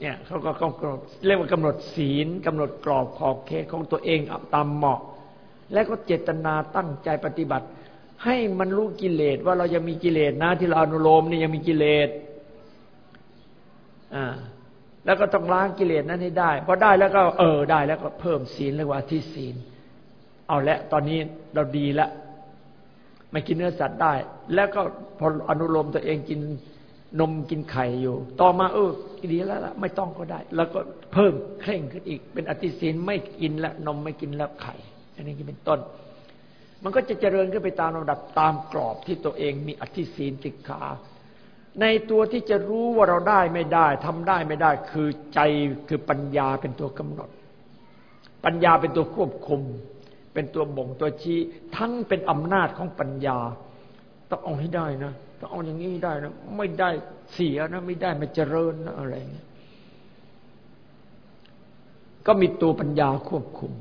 เนี่ยเขาก็กำหนดเรียกว่ากำหนดศีลกำหนดกรอบขอบเขตของตัวเองตามเหมาะ และก็เจตนาตั้งใจปฏิบัติ ให้มันรู้กิเลสว่าเรายังมีกิเลสนะที่เราอนุโลมนี่ยังมีกิเลสอ่า แล้วก็ต้องล้างกิเลสนั้นให้ได้พอได้แล้วก็เออได้แล้วก็เพิ่มศีลเรียกว่าที่ศีล เอาละตอนนี้เราดีล้วไม่กินเนื้อสัตว์ได้ แล้วก็พออนุโลมตัวเองกินนมกินไข่อยู่ ต่อมาเออดีแล้วละไม่ต้องก็ได้ แล้วก็เพิ่มเคร่งขึ้นอีก เป็นอธิศีลไม่กินละนมไม่กินแล้วไข่อันนี้เป็นต้น มันก็จะเจริญขึ้นไปตามระดับตามกรอบที่ตัวเองมีอธิศีลติขา ในตัวที่จะรู้ว่าเราได้ไม่ได้ทำได้ไม่ได้ คือใจคือปัญญาเป็นตัวกำหนด ปัญญาเป็นตัวควบคุม เป็นตัวบ่งตัวชี้ทั้งเป็นอำนาจของปัญญาต้องเอาให้ได้นะต้องเอาอย่างนี้ได้นะไม่ได้เสียนะไม่ได้ไม่เจริญนะอะไรเงี้ยก็มีตัวปัญญาควบคุม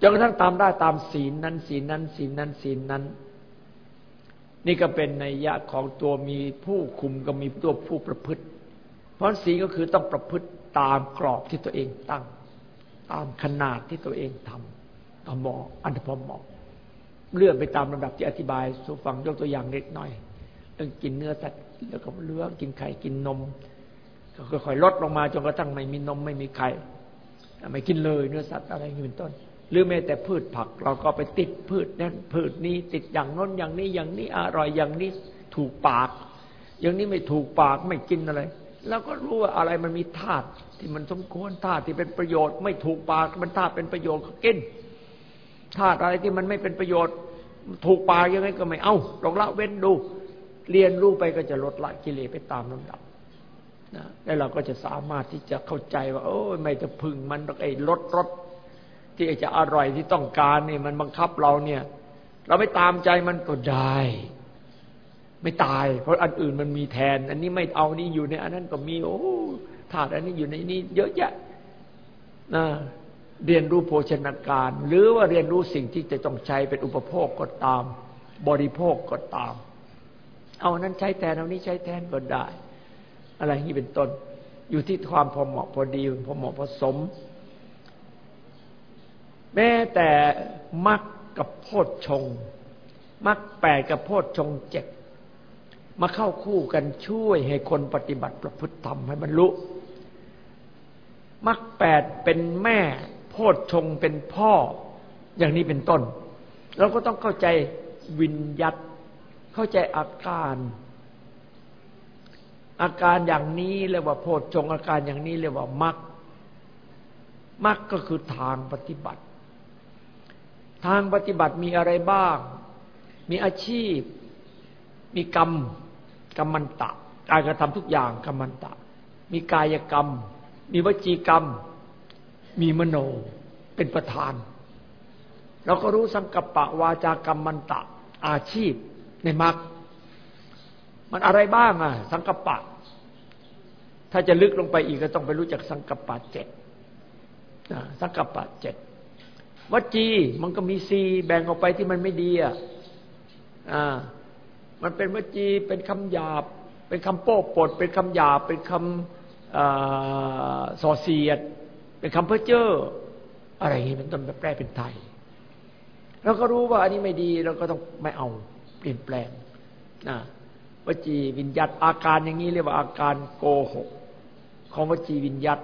จนกระทั่งตามได้ตามศีลนั้นศีลนั้นศีลนั้นศีลนั้นนี่ นี่ก็เป็นในยะของตัวมีผู้คุมก็มีตัวผู้ประพฤติ เพราะศีลก็คือต้องประพฤติตามกรอบที่ตัวเองตั้ง ตามขนาดที่ตัวเองทำตามเหมาะอันพอเหมาะเลื่อนไปตามลำดับที่อธิบายสู่ฟังยกตัวอย่างเล็กน้อยเรื่องกินเนื้อสัตว์แล้วก็เลือกินไข่กินนมก็ค่อยๆลดลงมาจนกระทั่งไม่มีนมไม่มีไข่ไม่กินเลยเนื้อสัตว์อะไรอย่างนี้เป็นต้น หรือแม้แต่พืชผัก เราก็ไปติดพืชนั้นพืชนี้ ติดอย่างน้นอย่างนี้อย่างนี้อร่อยอย่างนี้ถูกปาก อย่างนี้ไม่ถูกปากไม่กินอะไรแล้วก็รู้ว่าอะไรมันมีธาตุที่มันสมควรธาตุที่เป็นประโยชน์ ไม่ถูกปากมันธาตุเป็นประโยชน์ก็กินธาตุอะไรที่มันไม่เป็นประโยชน์ ถูกปากยังไงก็ไม่เอาลองละเว้นดู เรียนรู้ไปก็จะลดละกิเลสไปตามลำดับนะแล้วเราก็จะสามารถที่จะเข้าใจว่า โอ้ไม่จะพึงมันไอ้ลดลด ที่จะอร่อยที่ต้องการนี่มันบังคับเราเนี่ย เราไม่ตามใจมันก็ได้ ไม่ตาย เพราะอันอื่นมันมีแทน อันนี้ไม่เอานี่อยู่ในอันนั้นก็มี โอ้ถาดอันนี้อยู่ในนี้ เยอะแยะนะเรียนรู้โภชนาการ หรือว่าเรียนรู้สิ่งที่จะต้องใช้เป็นอุปโภคก็ตาม บริโภคก็ตาม เอานั้นใช้แทนเอานี้ใช้แทนก็ได้ อะไรอย่างนี้เป็นต้น อยู่ที่ความพอเหมาะพอดีพอเหมาะพอสม แม้แต่มรรคกับโพชฌงมรรคแปดกับโพชฌงเจ็ดมาเข้าคู่กันช่วยให้คนปฏิบัติประพฤติธรรมให้บรรลุมรรคแปดเป็นแม่ โพชฌงเป็นพ่อ อย่างนี้เป็นต้น เราก็ต้องเข้าใจวิญญัตเข้าใจอาการ อาการอย่างนี้เรียกว่าโพชฌงอาการอย่างนี้เรียกว่ามรรคมรรคก็คือทางปฏิบัติ ทางปฏิบัติมีอะไรบ้าง มีอาชีพ มีกรรม กรรมันตะ การกระทำทุกอย่างกรรมันตะ มีกายกรรม มีวจีกรรม มีมโน เป็นประธาน เราก็รู้สังกัปปะวาจากรรมมันตะ อาชีพในมรรค มันอะไรบ้างอะ สังกัปปะ ถ้าจะลึกลงไปอีกก็ต้องไปรู้จักสังกัปปะเจ็ดสังกัปปะเจ็ด วจีมันก็มีซีแบ่งออกไปที่มันไม่ดีอะอ่ามันเป็นวจีเป็นคำหยาบ เป็นคำโป้ปด เป็นคำหยาบ เป็นคำส่อเสียด เป็นคำเพ้อเจ้ออะไรอย่างนี้เป็นต้นแบบแปลเป็นไทยเราก็รู้ว่าอันนี้ไม่ดีเราก็ต้องไม่เอาเปลี่ยนแปลงนะวจีวิญญัตอาการอย่างนี้เรียกว่าอาการโกหกของวจีวิญญัต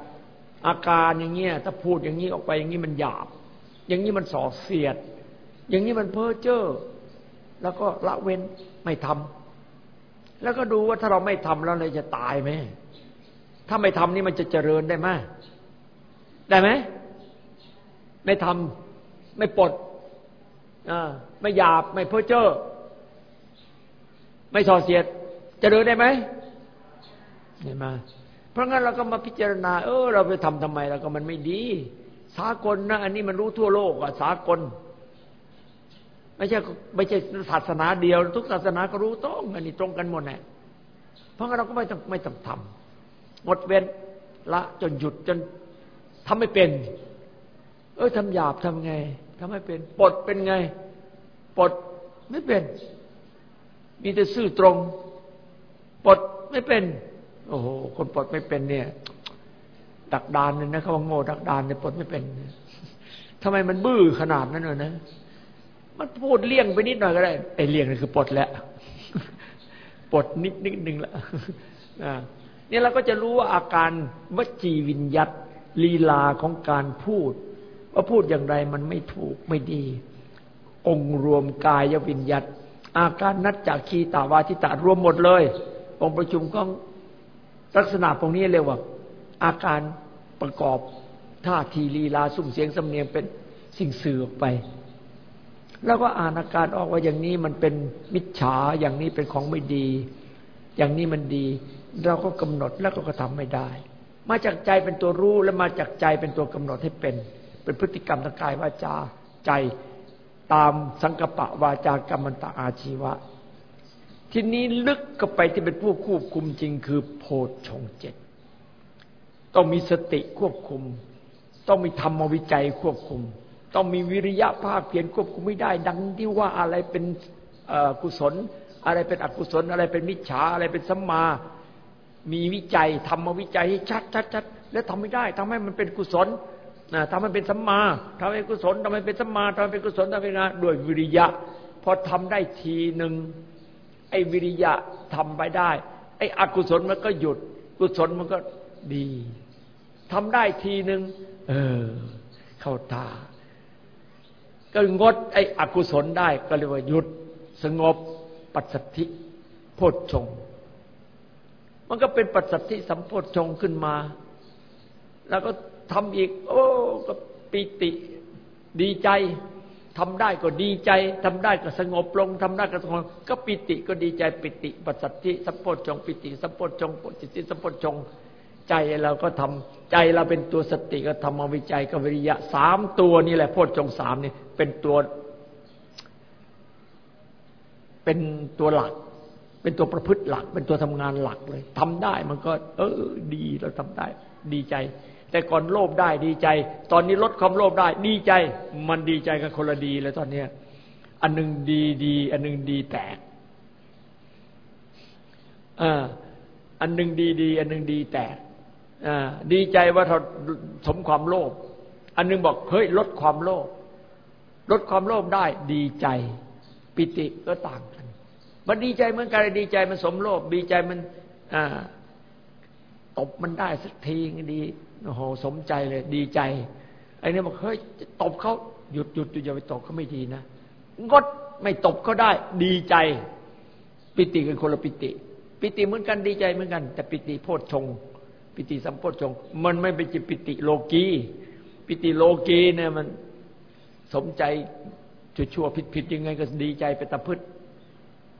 อาการอย่างเงี้ยถ้าพูดอย่างนี้ออกไปอย่างนี้มันหยาบ อย่างนี้มันส่อเสียด อย่างนี้มันเพ้อเจ้อแล้วก็ละเว้นไม่ทำแล้วก็ดูว่าถ้าเราไม่ทำแล้วเราจะตายไหมถ้าไม่ทำนี่มันจะเจริญได้ไหมได้ไหมไม่ทำไม่ปลดไม่หยาบไม่เพ้อเจ้อไม่ส่อเสียดเจริญได้ไหมเห็นไหมเพราะงั้นเราก็มาพิจารณา เออ เราไปทำทำไมเราก็มันไม่ดี สากลนะอันนี้มันรู้ทั่วโลกอะสากล ไม่ใช่ไม่ใช่ศาสนาเดียว ทุกศาสนาก็รู้ต้องอันนี้ตรงกันหมดแน่เพราะงั้นเราก็ไม่ต้องไม่ต้องทำหมดเว้นละจนหยุดจนทำไม่เป็น เออทำหยาบทำไงทำไม่เป็นปลดเป็นไงปลดไม่เป็น มีแต่ซื่อตรงปลดไม่เป็น โอ้โหคนปลดไม่เป็นเนี่ย ดักดานเลยนะเขาว่าโง่ดักดานเนี่ยปลดไม่เป็นทำไมมันบื้อขนาดนั้นเลยนะ มันพูดเลี่ยงไปนิดหน่อยก็ได้ไอ้เลี่ยงนี่คือปลดแล้วปลดนิดนิดนึงละนี่ยเราก็จะรู้ว่าอาการวจีวิญญัตลีลาของการพูด ว่าพูดอย่างไรมันไม่ถูกไม่ดี องค์รวมกายวิญญัตอาการนัดจากคีตาวาทิตารวมหมดเลย องค์ประชุมของลักษณะตรงนี้เรียกว่า อาการประกอบท่าทีลีลาสุ่มเสียงสำเนียงเป็นสิ่งสื่อออกไป แล้วก็อ่านอาการออกว่าอย่างนี้มันเป็นมิจฉาอย่างนี้เป็นของไม่ดี อย่างนี้มันดี เราก็กำหนดแล้วก็ทำไม่ได้ มาจากใจเป็นตัวรู้และมาจากใจเป็นตัวกำหนดให้เป็น เป็นพฤติกรรมทางกายวาจาใจตามสังกปะวาจากรรมันตอาชีวะ ทีนี้ลึกก็ไปที่เป็นผู้ควบคุมจริงคือโพชฌงเจ็ด ต้องมีสติควบคุม ต้องมีธรรมวิจัยควบคุม ต้องมีวิริยะภาคเพียรควบคุมไม่ได้ ดังที่ว่าอะไรเป็นกุศล อะไรเป็นอกุศล อะไรเป็นมิจฉาอะไรเป็นสัมมา มีวิจัยธรรมวิจัยให้ชัดชัดชัดแล้วทำไม่ได้ทำให้มันเป็นกุศลนะทำให้เป็นสัมมาทำให้กุศลทำให้เป็นสัมมาทำให้เป็นกุศลทำให้นะด้วยวิริยะ พอทำได้ทีหนึ่งไอ้วิริยะทำไปได้ ไอ้อกุศลมันก็หยุด กุศลมันก็ดี ทำได้ทีหนึ่งเออ เข้าตาก็งดไอ้อกุศลได้ก็เรียกว่าหยุดสงบปัสสัทธิโพชฌงมันก็เป็นปัสสัทธิสัมโพชฌงขึ้นมา แล้วก็ทำอีก โอ้ก็ปิติดีใจทำได้ก็ดีใจทำได้ก็สงบลงทำได้ก็สงบก็ปิติก็ดีใจปิติปัสสัทธิสัมโพชฌงปิติสัมโพชฌงปิติสัมโพชฌง ใจเราก็ทำใจเราเป็นตัวสติก็ทำมาวิจัยกับวิริยะสามตัวนี่แหละโพชฌงสามนี่เป็นตัว เป็นตัวหลัก เป็นตัวประพฤติหลัก เป็นตัวทำงานหลักเลยทำได้มันก็ เออ ดีเราทำได้ ดีใจ แต่ก่อนโลภได้ดีใจ ตอนนี้ลดความโลภได้ ดีใจ มันดีใจกันคนละดีแล้วตอนเนี้ยอันหนึ่งดีดี อันหนึ่งดีแตกอ่าอันหนึ่งดีดี อันหนึ่งดีแตก ดีใจว่าเราสมความโลภอันนึงบอกเฮ้ยลดความโลภลดความโลภได้ดีใจ ปิติก็ต่างกัน มันดีใจเหมือนกันดีใจมันสมโลภดีใจมันตบมันได้สักทีดีโอ้โหสมใจเลย ดีใจไอ้นี่บอกเฮ้ยตบเขาหยุดหยุดอย่าไปตบเขาไม่ดีนะงดไม่ตบเขาได้ ดีใจ ปิติกันคนละปิติ ปิติเหมือนกันดีใจเหมือนกัน แต่ปิติโพชฌง ปิติสัมโพชฌงมันไม่เป็นจิตปิติโลกีปิติโลกีเนี่ยมันสมใจชั่วผิดผิดยังไงก็ดีใจไปตะพืช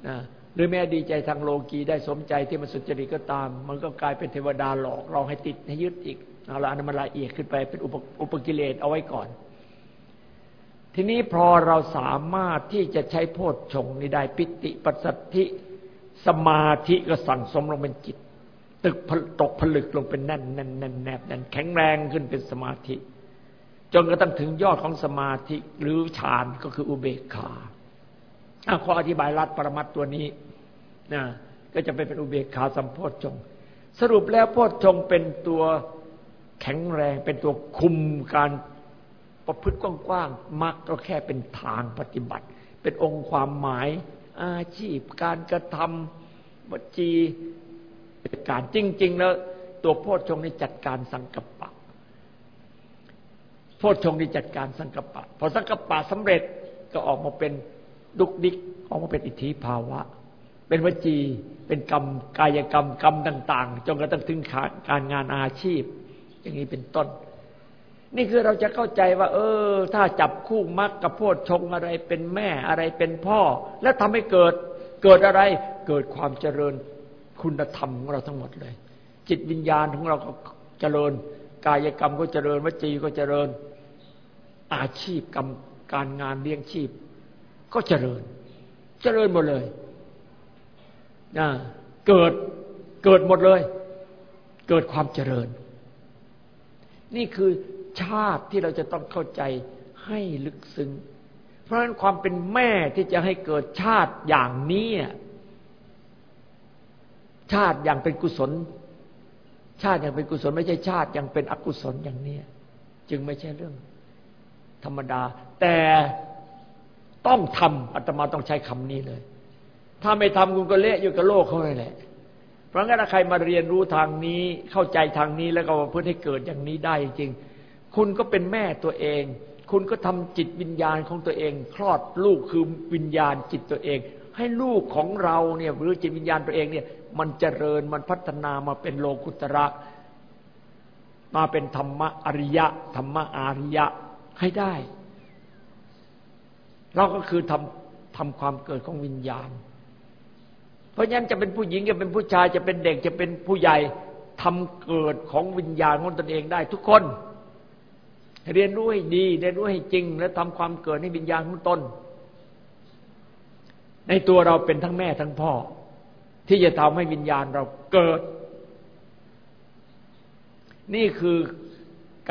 นะหรือแม้ดีใจทางโลกีได้สมใจที่มันสุจริตก็ตาม มันก็กลายเป็นเทวดาหลอกเราให้ติดให้ยึดอีกเอาละอันมันละเอียดขึ้นไปเป็นอุปอุปกิเลสเอาไว้ก่อน ทีนี้พอเราสามารถที่จะใช้โพชฌงนี้ได้ปิติปัสสัทธิสมาธิก็สั่งสมลงเป็นจิต ตึกตกผลึกลงเป็นแน่นแน่นแน่นแนบแน่นแข็งแรงขึ้นเป็นสมาธิ จนกระทั่งถึงยอดของสมาธิหรือฌานก็คืออุเบกขาขออธิบายรัดปรมัตตัวนี้นะก็จะไปเป็นอุเบกขาสัมโพธจงสรุปแล้วโพธจงเป็นตัวแข็งแรงเป็นตัวคุมการประพฤติกว้างๆมักก็แค่เป็นทางปฏิบัติ เป็นองค์ความหมายอาชีพ การกระทำวจี การจริง ๆ แล้ว ตัวโพชฌงนี่จัดการสังกัปปะโพชฌงนี่จัดการสังกัปปะพอสังกัปปะสำเร็จก็ออกมาเป็นดุกดิกออกมาเป็นอิทธิภาวะ เป็นวจีเป็นกรรมกายกรรมกรรมต่าง ๆ จนกระทั่งถึงการงานอาชีพ อย่างนี้เป็นต้น นี่คือเราจะเข้าใจว่า เออ ถ้าจับคู่มรรคกับโพชฌงอะไรเป็นแม่อะไรเป็นพ่อ แล้วทำให้เกิดเกิดอะไรเกิดความเจริญ คุณธรรมของเราทั้งหมดเลย จิตวิญญาณของเราก็เจริญ กายกรรมก็เจริญวจีก็เจริญ อาชีพกรรมการงานเลี้ยงชีพ ก็เจริญ เจริญหมดเลยนะเกิดเกิดหมดเลย เกิดความเจริญ นี่คือชาติที่เราจะต้องเข้าใจให้ลึกซึ้งเพราะฉะนั้นความเป็นแม่ที่จะให้เกิดชาติอย่างนี้ ชาติอย่างเป็นกุศล ชาติอย่างเป็นกุศล ไม่ใช่ชาติอย่างเป็นอกุศลอย่างนี้จึงไม่ใช่เรื่อง ธรรมดา แต่ต้องทำอาตมาต้องใช้คำนี้เลย ถ้าไม่ทำคุณก็เละอยู่กับโลกเขาเลยแหละ เพราะงั้นถ้าใครมาเรียนรู้ทางนี้เข้าใจทางนี้แล้วก็เพื่อให้เกิดอย่างนี้ได้จริง คุณก็เป็นแม่ตัวเอง คุณก็ทำจิตวิญญาณของตัวเอง คลอดลูกคือวิญญาณจิตตัวเอง ให้ลูกของเราเนี่ยหรือจิตวิญญาณตัวเองเนี่ย มันเจริญมันพัฒนามาเป็นโลกุตระ มาเป็นธรรมะอริยะ ธรรมะอาริยะให้ได้ เราก็คือทำทำความเกิดของวิญญาณ เพราะฉะนั้นจะเป็นผู้หญิงจะเป็นผู้ชายจะเป็นเด็กจะเป็นผู้ใหญ่ทำเกิดของวิญญาณของตนเองได้ทุกคน เรียนรู้ให้ดีเรียนรู้ให้จริง และทำความเกิดในวิญญาณของตน ในตัวเราเป็นทั้งแม่ทั้งพ่อ ที่จะทำให้วิญญาณเราเกิด นี่คือ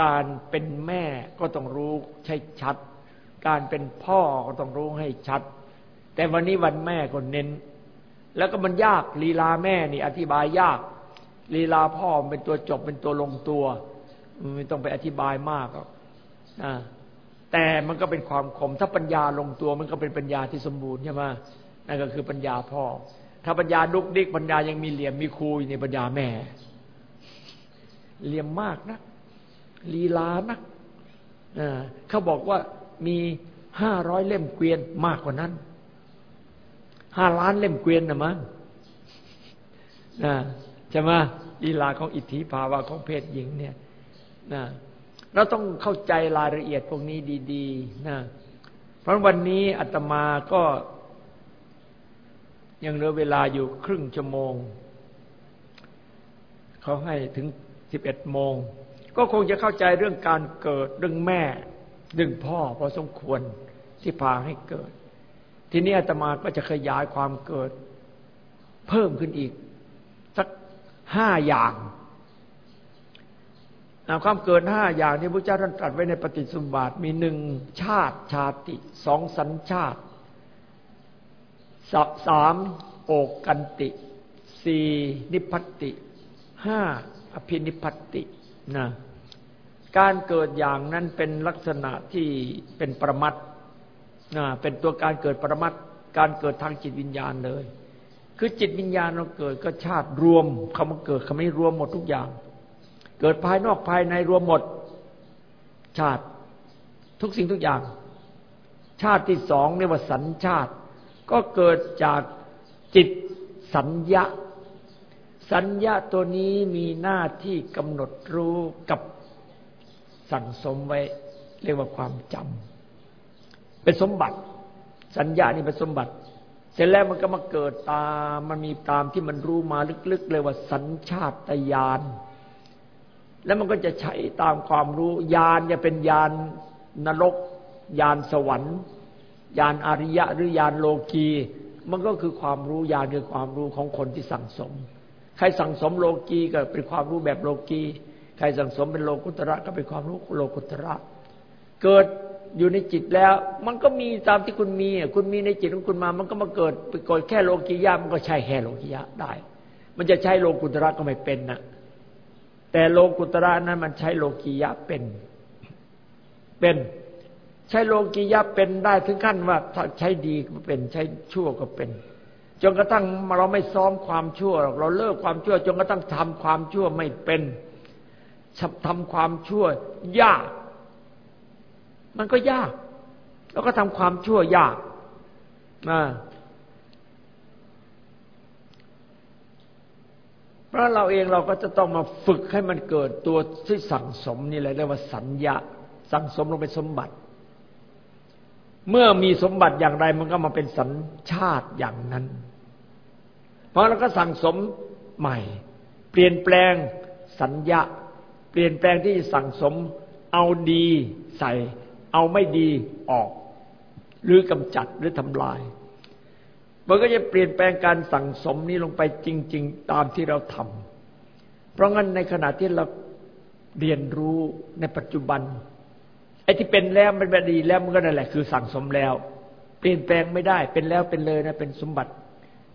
การเป็นแม่ก็ต้องรู้ใช่ชัด การเป็นพ่อก็ต้องรู้ให้ชัด แต่วันนี้วันแม่ก็เน้น แล้วก็มันยากลีลาแม่นี่ อธิบายยากลีลาพ่อเป็นตัวจบเป็นตัวลงตัวไม่ต้องไปอธิบายมากหรอกแต่มันก็เป็นความคม ถ้าปัญญาลงตัวมันก็เป็นปัญญาที่สมบูรณ์ใช่ไหม นั่นก็คือปัญญาพ่อ ถ้าปัญญาดุกดิกปัญญายังมีเหลี่ยมมีคูอยู่ในปัญญาแม่ เหลี่ยมมากนะลีลานะเขาบอกว่ามีห้าร้อยเล่มเกวียนมากกว่านั้นห้าล้านเล่มเกวียนนะมั้งนะใช่ไหมลีลาของอิทธิภาวะของเพศหญิงเนี่ยนะเราต้องเข้าใจรายละเอียดพวกนี้ดี ๆนะเพราะวันนี้อาตมาก็ ยังเหลือเวลาอยู่ครึ่งชั่วโมง เขาให้ถึงสิบเอ็ดโมง ก็คงจะเข้าใจเรื่องการเกิดเรื่องแม่ดึงพ่อพอสมควรที่พาให้เกิด ทีนี้อาตมาก็จะขยายความเกิด เพิ่มขึ้นอีก สักห้าอย่างความเกิดห้าอย่างที่พระเจ้าท่านตรัสไว้ในปฏิสุบาทมีหนึ่งชาติชาติสองสัญชาติ สามโอกกันติสี่นิพัติห้าอภินิพัตินะการเกิดอย่างนั้นเป็นลักษณะที่เป็นประมัดนะเป็นตัวการเกิดประมัดการเกิดทางจิตวิญญาณเลย คือจิตวิญญาณเราเกิดก็ชาติรวมคำว่าเกิดคำนี้รวมหมดทุกอย่าง เกิดภายนอกภายในรวมหมด ชาติทุกสิ่งทุกอย่าง ชาติที่สองเรียกว่าสัญชาติ ก็เกิดจากจิตสัญญา สัญญาตัวนี้มีหน้าที่กำหนดรู้กับสั่งสมไว้ เรียกว่าความจำเป็นสมบัติ สัญญานี่เป็นสมบัติ เสร็จแล้วมันก็มาเกิดตามมันมีตามที่มันรู้มาลึกๆเลยว่าสัญชาตญาณแล้วมันก็จะใช้ตามความรู้ญาณจะเป็นญาณนรกญาณสวรรค์ ญาณอริยะหรือญาณโลกีมันก็คือความรู้ญาณคือความรู้ของคนที่สั่งสม ใครสั่งสมโลกีก็เป็นความรู้แบบโลกีใครสังสมเป็นโลกุตระก็เป็นความรู้โลกุตระ เกิดอยู่ในจิตแล้ว มันก็มีตามที่คุณมีคุณมีในจิตของคุณมา มันก็มาเกิดไปเกิดแค่โลกียะมันก็ใช่แค่โลกียะได้ มันจะใช้โลกุตระก็ไม่เป็นนะแต่โลกุตระนั้นมันใช้โลกียะเป็น เป็น ใช้โลกียะเป็นได้ถึงขั้นว่าใช้ดีก็เป็นใช้ชั่วก็เป็น จนกระทั่งเราไม่ซ้อมความชั่ว เราเลิกความชั่ว จนกระทั่งทำความชั่วไม่เป็นทำความชั่วยาก มันก็ยาก แล้วก็ทำความชั่วยากนะเพราะเราเองเราก็จะต้องมาฝึกให้มันเกิดตัวที่สั่งสมนี่แหละเรียกว่าสัญญา สั่งสมลงเป็นสมบัติ เมื่อมีสมบัติอย่างไรมันก็มาเป็นสัญชาติอย่างนั้น เพราะเราก็สั่งสมใหม่ เปลี่ยนแปลงสัญญาเปลี่ยนแปลงที่สั่งสม เอาดีใส่ เอาไม่ดีออก หรือกำจัดหรือทำลาย มันก็จะเปลี่ยนแปลงการสั่งสมนี้ลงไปจริง ๆ ตามที่เราทำเพราะงั้นในขณะที่เราเรียนรู้ในปัจจุบัน ไอ้ที่เป็นแล้วมันเป็นดีแล้วมันก็นั่นแหละคือสั่งสมแล้ว เปลี่ยนแปลงไม่ได้ เป็นแล้วเป็นเลยนะเป็นสมบัติ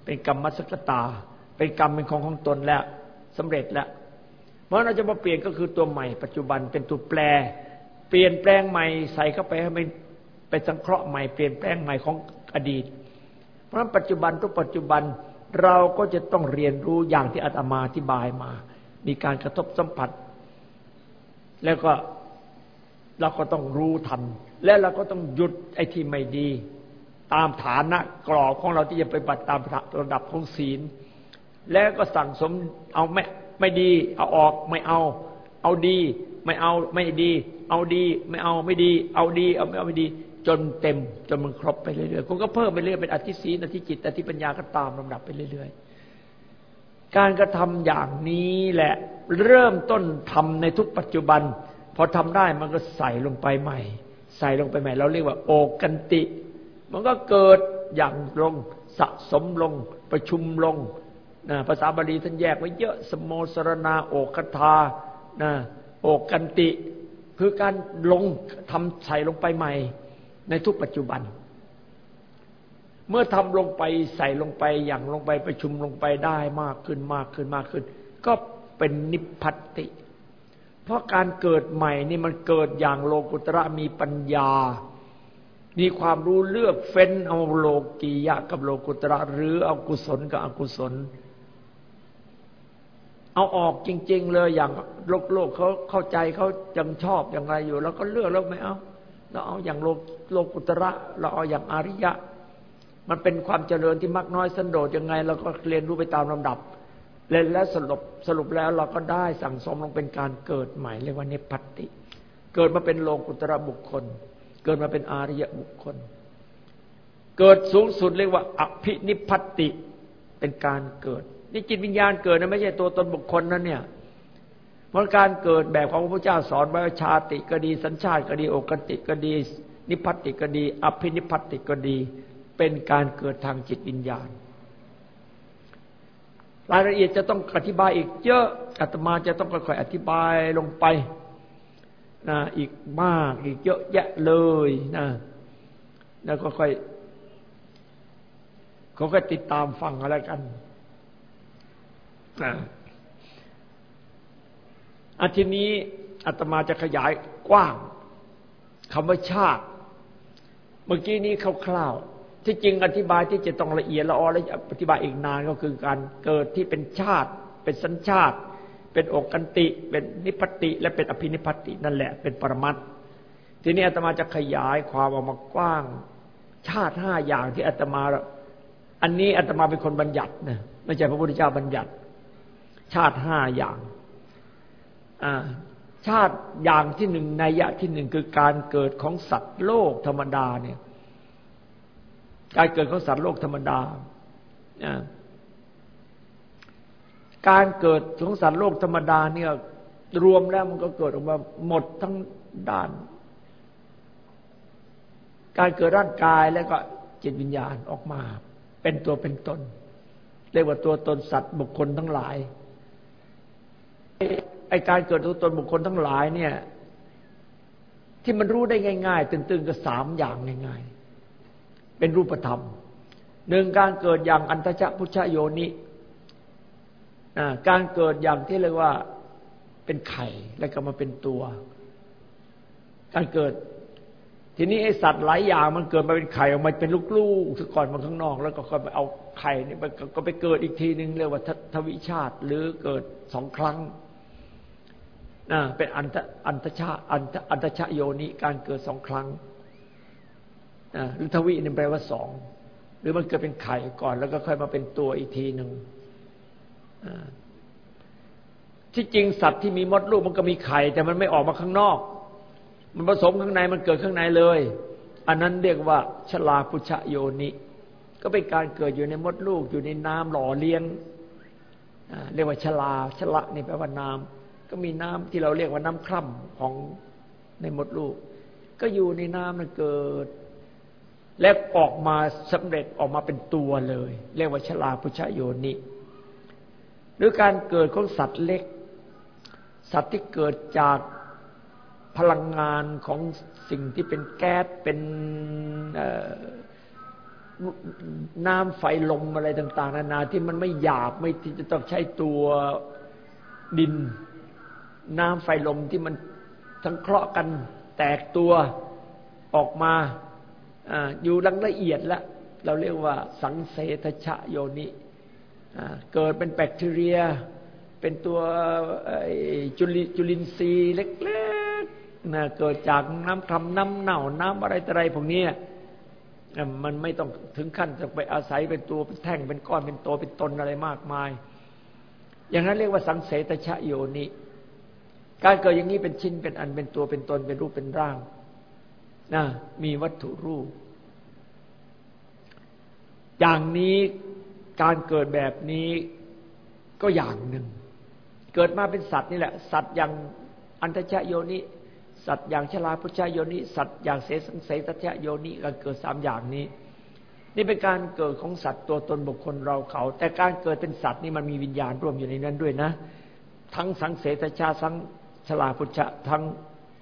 เป็นกรรมมัสกตา เป็นกรรมเป็นของของตนแล้วสำเร็จแล้วเพราะเราจะมาเปลี่ยนก็คือตัวใหม่ ปัจจุบันเป็นตัวแปร เปลี่ยนแปลงใหม่ใส่เข้าไปให้มันไปสังเคราะห์ใหม่เปลี่ยนแปลงใหม่ของอดีต เพราะฉะนั้นปัจจุบันทุกปัจจุบันเราก็จะต้องเรียนรู้อย่างที่อาตมาอธิบายมา มีการกระทบสัมผัส แล้วก็ เราก็ต้องรู้ทัน และเราก็ต้องหยุดไอ้ที่ไม่ดี ตามฐานะกรอบของเราที่จะไปบัติตามระดับของศีล แล้วก็สั่งสมเอาไม่ไม่ดี เอาออกไม่เอา เอาดี ไม่เอาไม่ดี เอาดี ไม่เอาไม่ดี เอาดี เอาไม่เอาไม่ดี จนเต็มจนมันครบไปเรื่อยๆคุณก็เพิ่มไปเรื่อยเป็นอธิศีนอธิจิตอธิปัญญาก็ตามลำดับไปเรื่อยๆการกระทำอย่างนี้แหละเริ่มต้นทำในทุกปัจจุบัน อทำได้มันก็ใส่ลงไปใหม่ ใส่ลงไปใหม่ เราเรียกว่า โอกันติ มันก็เกิดอย่างลงสะสมลง ประชุมลงนะภาษาบาลีท่านแยกไว้เยอะสมโมสรณาโอคทานะโอกันติ คือการลงทำใส่ลงไปใหม่ ในทุกปัจจุบัน เมื่อทำลงไปใส่ลงไปอย่างลงไปประชุมลงไปได้มากขึ้นมากขึ้นมากขึ้น ก็เป็นนิพพัติ เพราะการเกิดใหม่นี่มันเกิดอย่างโลกุตระมีปัญญา มีความรู้เลือกเฟ้นเอาโลกียะกับโลกุตระ หรือเอากุศลกับอกุศล เอาออกจริง ๆ เลยอย่างโลกโลกเขาเข้าใจเขายังชอบอย่างไรอยู่ แล้วก็เลือกแล้วไม่เอาเราเอาอย่างโลกโลกุตระ เราเอาอย่างอริยะ มันเป็นความเจริญที่มักน้อยสันโดษยังไงเราก็เรียนรู้ไปตามลำดับ เล่นแล้วสรุปสรุปแล้วเราก็ได้สั่งสมลงเป็นการเกิดใหม่เรียกว่าเนพัตติ เกิดมาเป็นโลกุตระบุคคล เกิดมาเป็นอาริยบุคคล เกิดสูงสุดเรียกว่าอภินิพัตติเป็นการเกิด นี่จิตวิญญาณเกิดนะไม่ใช่ตัวตนบุคคลนั่นเนี่ยเพราะการเกิดแบบของพระพุทธเจ้าสอนไว้ว่าชาติก็ดี สัญชาติก็ดีโอกติก็ดี นิพัตติก็ดี อภินิพัตติก็ดี เป็นการเกิดทางจิตวิญญาณ รายละเอียดจะต้องอธิบายอีกเยอะอาตมาจะต้องค่อยๆอธิบายลงไปนะอีกมากอีกเยอะแยะเลยนะแล้วก็ค่อยเขาก็ติดตามฟังอะไรกันนะอาทีนี้อาตมาจะขยายกว้างคำว่าชาติ เมื่อกี้นี้คร่าวๆ ที่จริงอธิบายที่จะต้องละเอียดละออและอธิบายอีกนานก็คือการเกิดที่เป็นชาติ เป็นสัญชาติ เป็นอกกันติ เป็นนิพติ และเป็นอภินิพตินั่นแหละเป็นปรมัตทีนี้อาตมาจะขยายความออกมากว้าง ชาติห้าอย่างที่อาตมา อันนี้อาตมาเป็นคนบัญญัตินะไม่ใช่พระพุทธเจ้าบัญญัติ ชาติห้าอย่างชาติอย่างที่หนึ่งในยะที่หนึ่งคือการเกิดของสัตว์โลกธรรมดาเนี่ย การเกิดของสัตว์โลกธรรมดา การเกิดของสัตว์โลกธรรมดาเนี่ย รวมแล้วมันก็เกิดออกมาหมดทั้งด้าน การเกิดร่างกายแล้วก็จิตวิญญาณออกมา เป็นตัวเป็นตน เรียกว่าตัวตนสัตว์บุคคลทั้งหลายไอการเกิดตัวตนบุคคลทั้งหลายเนี่ย ที่มันรู้ได้ง่าย ๆตึงๆก็สามอย่างง่ายๆ เป็นรูปธรรมหนึ่งการเกิดอย่างอันตชะพุชโยนิการเกิดอย่างที่เรียกว่าเป็นไข่แล้วก็มาเป็นตัว การเกิด ทีนี้ไอสัตว์หลายอย่างมันเกิดมาเป็นไข่ออกมาเป็นลูกๆซะก่อนมาข้างนอก แล้วก็ค่อยไปเอาไข่นี่ก็ไปเกิดอีกทีหนึ่งเรียกว่าทวิชาติ หรือเกิดสองครั้งเป็นอันตอันตชาอันตชะโยนิการเกิดสองครั้ง หรือทวีนี่แปลว่าสอง หรือมันเกิดเป็นไข่ก่อน แล้วก็ค่อยมาเป็นตัวอีกทีหนึ่งที่จริงสัตว์ที่มีมดลูกมันก็มีไข่ แต่มันไม่ออกมาข้างนอก มันผสมข้างในมันเกิดข้างในเลย อันนั้นเรียกว่าชลาพุชโยนิ ก็เป็นการเกิดอยู่ในมดลูก อยู่ในน้ำหล่อเลี้ยงเรียกว่าชลาชละนี่แปลว่าน้ำก็มีน้ำที่เราเรียกว่าน้ำคร่ำของในมดลูก ก็อยู่ในน้ำมันเกิด และออกมาสำเร็จออกมาเป็นตัวเลย เรียกว่าชลาพุชโยนิหรือการเกิดของสัตว์เล็ก สัตว์ที่เกิดจากพลังงานของสิ่งที่เป็นแก๊สเป็นน้ำไฟลมอะไรต่าง ๆ นานาที่มันไม่หยาบไม่ที่จะต้องใช้ตัวดิน น้ำไฟลมที่มันทั้งเคราะห์กันแตกตัวออกมา อยู่ลังละเอียดล้วเราเรียกว่าสังเสทชะโยนิเกิดเป็นแบคทีเรีย เป็นตัวจุลิจุลินทรีย์เล็กๆนะเกิดจากน้ำคำน้ำเน่าน้ำอะไรต่อะไรพวกนี้มันไม่ต้องถึงขั้นจะไปอาศัยเป็นตัวเป็นแท่งเป็นก้อนเป็นตัวเป็นตนอะไรมากมาย อย่างนั้นเรียกว่าสังเสตชะโยนิการเกิดอย่างนี้เป็นชิ้นเป็นอันเป็นตัวเป็นตนเป็นรูปเป็นร่างนะมีวัตถุรูป อย่างนี้การเกิดแบบนี้ก็อย่างหนึ่ง เกิดมาเป็นสัตว์นี่แหละ สัตว์อย่างอันตชะโยนิสัตว์อย่างชลาพุชาโยนิสัตว์อย่างเสสังเสตชะโยนิการเกิดสามอย่างนี้ นี่เป็นการเกิดของสัตว์ตัวตนบุคคลเราเขา แต่การเกิดเป็นสัตว์นี่มันมีวิญญาณร่วมอยู่ในนั้นด้วยนะ ทั้งสังเสตชาทั้งชลาพุชะทั้ง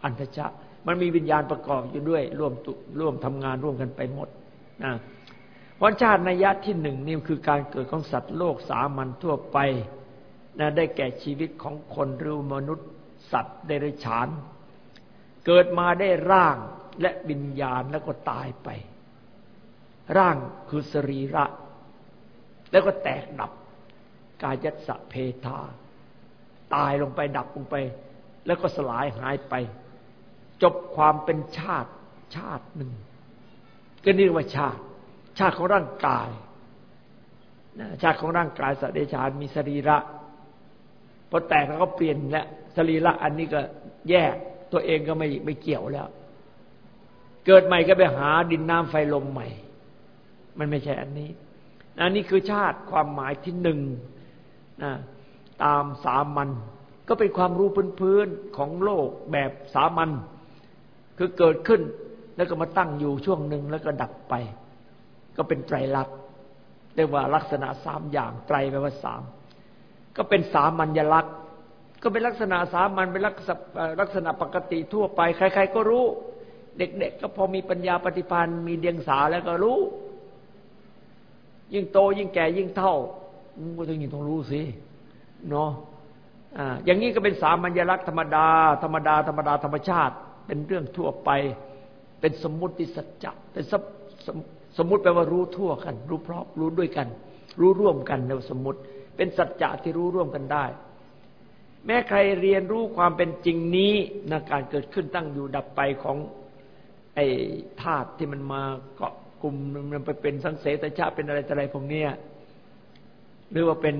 อันตชะ มันมีวิญญาณประกอบอยู่ด้วยร่วมร่วมทำงานร่วมกันไปหมดนะ วันชาตินัยะที่หนึ่งนี่คือการเกิดของสัตว์โลกสามัญทั่วไปนะได้แก่ชีวิตของคนหรือมนุษย์ สัตว์เดรัจฉาน เกิดมาได้ร่างและวิญญาณแล้วก็ตายไป ร่างคือสรีระ แล้วก็แตกดับ กายัสเพทา ตายลงไปดับลงไป แล้วก็สลายหายไป จบความเป็นชาติชาติหนึ่ง ก็เรียกว่าชาติ ชาติของร่างกายชาติของร่างกายสัตว์เดชานมีสรีระพอแตกแล้วก็เปลี่ยนแล้วสรีระอันนี้ก็แยกตัวเองก็ไม่ไม่เกี่ยวแล้ว เกิดใหม่ก็ไปหาดินน้ำไฟลมใหม่ มันไม่ใช่อันนี้อันนี้คือชาติความหมายที่หนึ่งนะตามสามัญก็เป็นความรู้พื้นๆของโลกแบบสามัญคือเกิดขึ้นแล้วก็มาตั้งอยู่ช่วงหนึ่งแล้วก็ดับไป ก็เป็นไตรลักษณ์เรียกว่าลักษณะสามอย่างไตรแปลว่าสามก็เป็นสามัญลักษณ์ ก็เป็นลักษณะสามัญเป็นลักษณะปกติทั่วไป ใคร ๆ ก็รู้ เด็ก ๆ ก็พอมีปัญญาปฏิพันธ์มีเดียงสาแล้วก็รู้ ยิ่งโตยิ่งแก่ยิ่งเท่าก็ต้องยิ่งต้องรู้สิเนาะอ่าอย่างนี้ก็เป็นสามัญลักษณ์ธรรมดา ธรรมดาธรรมดาธรรมชาติ เป็นเรื่องทั่วไป เป็นสมมุติสัจจะเป็น สมมุติแปลว่ารู้ทั่วกัน รู้พร้อมรู้ด้วยกัน รู้ร่วมกันในสมมุติ เป็นสัจจะที่รู้ร่วมกันได้ แม้ใครเรียนรู้ความเป็นจริงนี้นะการเกิดขึ้นตั้งอยู่ดับไปของไอ้ธาตุที่มันมาเกาะกลุ่มมันไปเป็นสังเสตชาเป็นอะไรอะไรพวกเนี้ยหรือว่าเป็น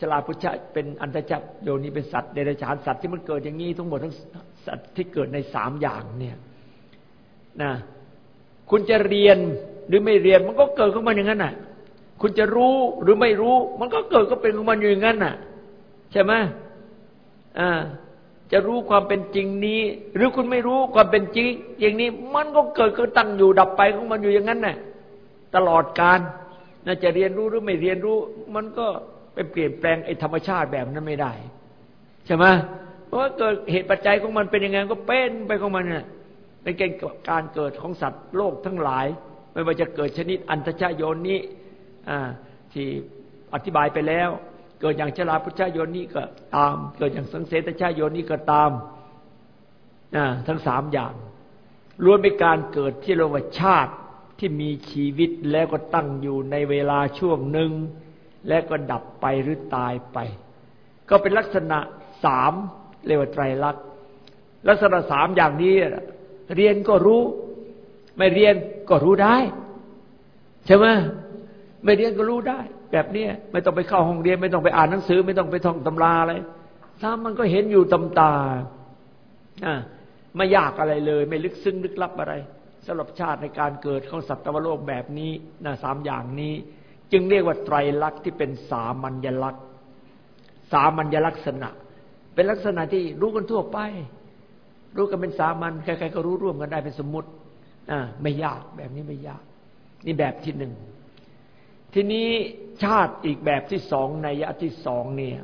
ชลาพุชะเป็นอันตจับโยนีเป็นสัตว์เดรัจฉานสัตว์ที่มันเกิดอย่างนี้ทั้งหมดทั้งสัตว์ที่เกิดในสามอย่างเนี่ยนะคุณจะเรียน หรือไม่เรียนมันก็เกิดขึ้นมาอย่างนั้นน่ะ คุณจะรู้หรือไม่รู้ มันก็เกิดก็เป็นของมันอยู่อย่างนั้นน่ะ ใช่ไหมอ่าจะรู้ความเป็นจริงนี้ หรือคุณไม่รู้ความเป็นจริง อย่างนี้มันก็เกิดก็ตั้งอยู่ดับไปของมันอยู่อย่างนั้นน่ะ ตลอดการน่าจะเรียนรู้หรือไม่เรียนรู้ มันก็ไปเปลี่ยนแปลงไอ้ธรรมชาติแบบนั้นไม่ได้ ใช่ไหมเพราะว่าเกิดเหตุปัจจัยของมันเป็นยังไงก็เป็นไปของมันเนี่ยเป็นการเกิดของสัตว์โลกทั้งหลาย ไม่ว่าจะเกิดชนิดอันตชาโยนนี้ที่อธิบายไปแล้ว เกิดอย่างชลาพุชโยนนี้ก็ตาม เกิดอย่างสังเสตชาโยนี้ก็ตามทั้งสามอย่างล้วนเป็นการเกิดที่เรียกว่าชาติที่มีชีวิตแล้วก็ตั้งอยู่ในเวลาช่วงหนึ่ง และก็ดับไปหรือตายไป ก็เป็นลักษณะสามเรียกว่าไตรลักษณ์ลักษณะสามอย่างนี้เรียนก็รู้ ไม่เรียนก็รู้ได้ ใช่ไหมไม่เรียนก็รู้ได้ แบบนี้ไม่ต้องไปเข้าห้องเรียน ไม่ต้องไปอ่านหนังสือ ไม่ต้องไปท่องตำราอะไรถ้ามันก็เห็นอยู่ตำตาอ่าไม่ยากอะไรเลย ไม่ลึกซึ้งลึกลับอะไรสำหรับชาติในการเกิดของสัตวโลกแบบนี้นะสามอย่างนี้ จึงเรียกว่าไตรลักษณ์ที่เป็นสามัญลักษณ์ สามัญลักษณะ เป็นลักษณะที่รู้กันทั่วไป รู้กันเป็นสามัญใครๆก็รู้ร่วมกันได้เป็นสมมติ อ่าไม่ยากแบบนี้ไม่ยาก นี่แบบที่หนึ่งทีนี้ชาติอีกแบบที่สองในยะที่สองเนี่ย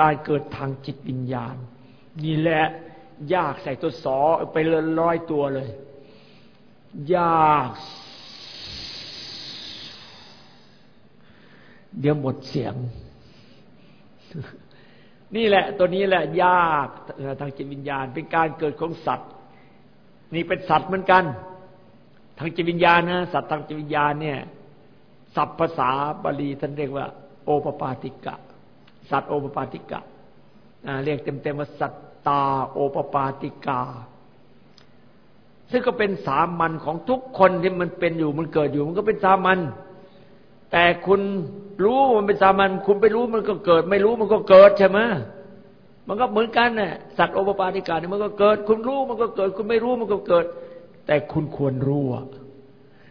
การเกิดทางจิตวิญญาณ นี่แหละยากใส่ตัวสอไปเลยร้อยตัวเลย ยาก เดี๋ยวหมดเสียง นี่แหละ ตัวนี้แหละ ยากทางจิตวิญญาณ เป็นการเกิดของสัตว์ นี่เป็นสัตว์เหมือนกันางจิตวิญญาณนะสัตว์ทางจิตวิญญาณเนี่ยศัพท์ภาษาบาลีท่านเรียกว่า โอปปาติกะ สัตว์โอปปาติกะเรียกเต็มๆว่าสัตตาโอปปาติกา ซึ่งก็เป็นสามัญของทุกคนที่มันเป็นอยู่มันเกิดอยู่ มันก็เป็นสามัญแต่คุณรู้มันเป็นสามัญคุณไปรู้มันก็เกิด ไม่รู้มันก็เกิดใช่ไหมมันก็เหมือนกันน่ะสัตว์โอปปาติกาเนี่ยมันก็เกิด คุณรู้มันก็เกิด คุณไม่รู้มันก็เกิด แต่คุณควรรู้อะ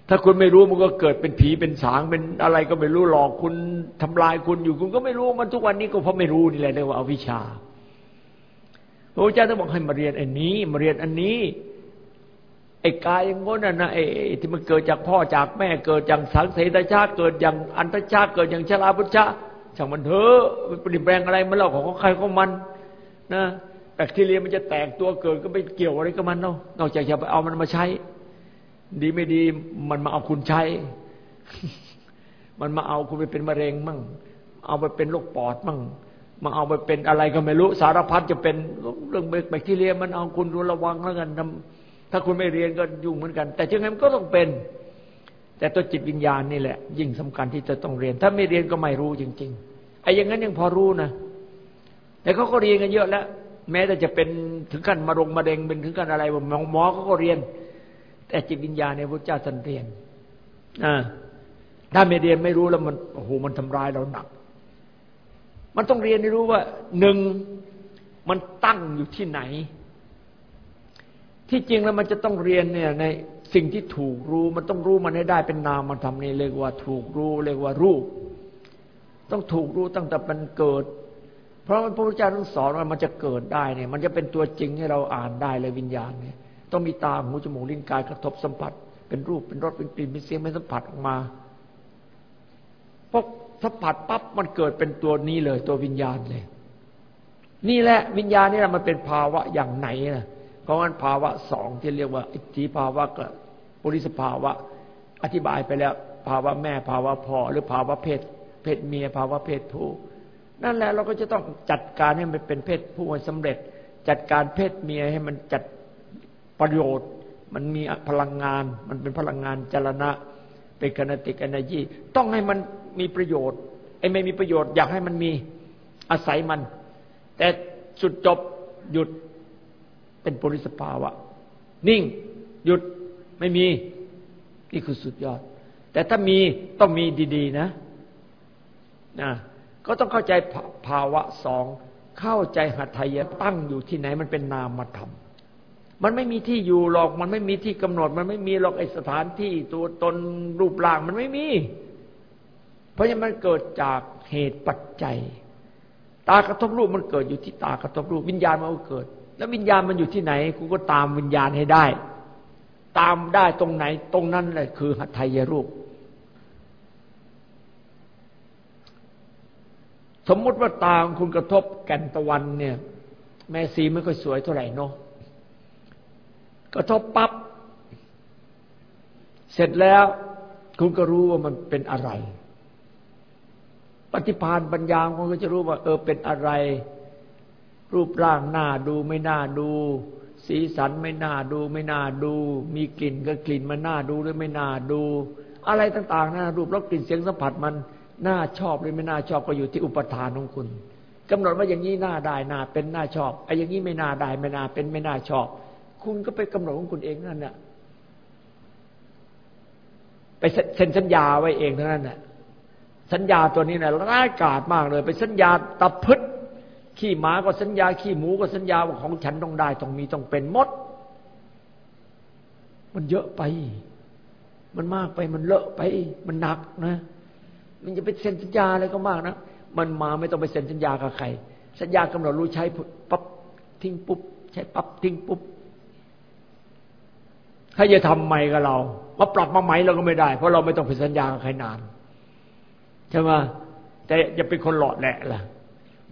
ถ้าคุณไม่รู้มันก็เกิดเป็นผีเป็นสางเป็นอะไรก็ไม่รู้หลอกคุณทำลายคุณอยู่ คุณก็ไม่รู้มันทุกวันนี้ก็เพราะไม่รู้นี่แหละเรียกว่าอาวิชชาพระเจ้าต้องบอกให้มาเรียนอันนี้ มาเรียนอันนี้ไอ้กายอย่างง้นนะไอ้ที่มันเกิดจากพ่อจากแม่เกิดจากสังเสตชาติเกิดอย่างอันตชาติเกิดอย่างชราพุทธะช่างมันเถอะเปลี่ยนแปลงอะไรมันเล่าของใครของมัน นะ แบคทีเรียมันจะแตกตัวเกิดก็ไม่เกี่ยวอะไรกับมันเนาะนอกจากจะไปเอามันมาใช้ ดีไม่ดีมันมาเอาคุณใช้ มันมาเอาคุณไปเป็นมะเร็งมั่ง เอาไปเป็นโรคปอดมั่งมาเอาไปเป็นอะไรก็ไม่รู้สารพัดจะเป็นเรื่องแบคทีเรีย มันเอาคุณระวังแล้วกันถ้าคุณไม่เรียนก็ยุ่งเหมือนกัน แต่ยังไงมันก็ต้องเป็น แต่ตัวจิตวิญญาณนี่แหละ ยิ่งสำคัญที่จะต้องเรียน ถ้าไม่เรียนก็ไม่รู้จริง ๆไอ้อย่างนั้นยังพอรู้นะแต่เขาก็เรียนกันเยอะแล้ว แม้แต่จะเป็นถึงขั้นมารงมาเร็งเป็นถึงขั้นอะไรหมอหมอเขาก็เรียน แต่จิตวิญญาณในพระเจ้าท่านเรียนอ่าถ้าไม่เรียนไม่รู้แล้วมันโอ้โหมันทำร้ายเราหนัก มันต้องเรียนให้รู้ว่าหนึ่งมันตั้งอยู่ที่ไหน ที่จริงแล้วมันจะต้องเรียนเนี่ยในสิ่งที่ถูกรู้ มันต้องรู้มันให้ได้เป็นนามมันทำนี่เรียกว่าถูกรู้เรียกว่ารูปต้องถูกรู้ตั้งแต่มันเกิด เพราะพระพุทธเจ้าต้องสอนว่ามันจะเกิดได้เนี่ย มันจะเป็นตัวจริงให้เราอ่านได้เลยวิญญาณเนี่ย ต้องมีตาหูจมูกลิ้นกายกระทบสัมผัส เป็นรูปเป็นรสเป็นกลิ่นเป็นเสียงเป็นสัมผัสออกมาพวกสัมผัสปั๊บมันเกิดเป็นตัวนี้เลย ตัววิญญาณเลย นี่แหละวิญญาณนี่แหละมันเป็นภาวะอย่างไหนนะเพราะงั้นภาวะสองที่เรียกว่าอิทธิภาวะกับปุริสภาวะ อธิบายไปแล้ว ภาวะแม่ภาวะพ่อหรือภาวะเพศ เพศเมียภาวะเพศผู้ นั่นแหละเราก็จะต้องจัดการให้มันเป็นเพศผู้ให้สำเร็จ จัดการเพศเมียให้มันจัดประโยชน์ มันมีพลังงาน มันเป็นพลังงานจรณะ เป็นคณติกอนายีต้องให้มันมีประโยชน์ไอ้ไม่มีประโยชน์อยากให้มันมีอาศัยมัน แต่สุดจบหยุดเป็นปริสภาวะ นิ่งหยุดไม่มีนี่คือสุดยอด แต่ถ้ามีต้องมีดี ๆ นะนะ ก็ต้องเข้าใจภาวะสองเข้าใจหัตถยตั้งอยู่ที่ไหนมันเป็นนามธรรมมันไม่มีที่อยู่หรอก มันไม่มีที่กำหนด มันไม่มีหรอกไอสถานที่ตัวตนรูปร่างมันไม่มี เพราะฉะนั้นมันเกิดจากเหตุปัจจัย ตากระทบรูปมันเกิดอยู่ที่ตากระทบรูปวิญญาณมันก็เกิด แล้ววิญญาณมันอยู่ที่ไหนกูก็ตามวิญญาณให้ได้ ตามได้ตรงไหนตรงนั้นแหละคือหัตถยรูป สมมุติว่าตางคุณกระทบแก่นตะวันเนี่ย แม่สีไม่ค่อยสวยเท่าไหร่เนาะกระทบปับ๊บเสร็จแล้วคุณก็รู้ว่ามันเป็นอะไร ปฏิพานปัญญาคุณก็จะรู้ว่า เออเป็นอะไร รูปร่างหน้าดูไม่น่าดู สีสันไม่น่าดูไม่น่าดู มีกลิ่นก็กลิ่นมันน่าดูหรือไม่น่าดู อะไรต่างๆนะรูปรสกลิ่นเสียงสัมผัสมัน น่าชอบหรือไม่น่าชอบก็อยู่ที่อุปทานของคุณกำหนดว่าอย่างนี้น่าได้น่าเป็นน่าชอบไอ้อย่างนี้ไม่น่าได้ไม่น่าเป็นไม่น่าชอบ คุณก็ไปกำหนดของคุณเองนั่นแหละไปเซ็นสัญญาไว้เองเท่านั้นแหละสัญญาตัวนี้นะร้ายกาจมากเลย ไปสัญญาตะพึดขี้หมาก็สัญญาขี้หมูก็สัญญาว่าของฉันต้องได้ต้องมีต้องเป็นมด มันเยอะไป มันมากไปมันเลอะไป มันหนักนะ มันจะไปเซ็นสัญญาอะไรก็มากนะมันมาไม่ต้องไปเซ็นสัญญากับใคร สัญญากำหนดรู้ใช้ปั๊บทิ้งปุ๊บใช้ปั๊บทิ้งปุ๊บถ้าจะทำใหม่กับเรามาปรับมาใหม่เราก็ไม่ได้ เพราะเราไม่ต้องไปสัญญากับใครนานใช่ไหมแต่จะเป็นคนหลอดแหละล่ะ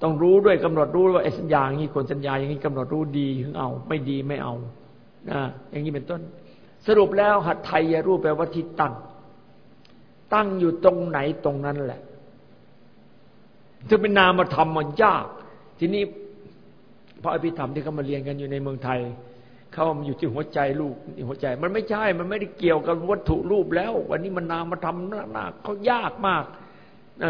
ต้องรู้ด้วยกำหนดรู้ว่าไอ้สัญญาอย่างนี้คนสัญญาอย่างนี้กำหนดรู้ดีถึงเอา ไม่ดีไม่เอานะอย่างนี้เป็นต้น สรุปแล้วหัดไทยรูปแปลว่าที่ตั้ง ตั้งอยู่ตรงไหนตรงนั้นแหละจะเป็นนามธรรมมันยาก ทีนี้พระอภิธรรมที่เขามาเรียนกันอยู่ในเมืองไทย เขามันอยู่ที่หัวใจลูกหัวใจ มันไม่ใช่ มันไม่ได้เกี่ยวกับวัตถุรูปแล้ว วันนี้มันนามธรรมหน้าเขายากมาก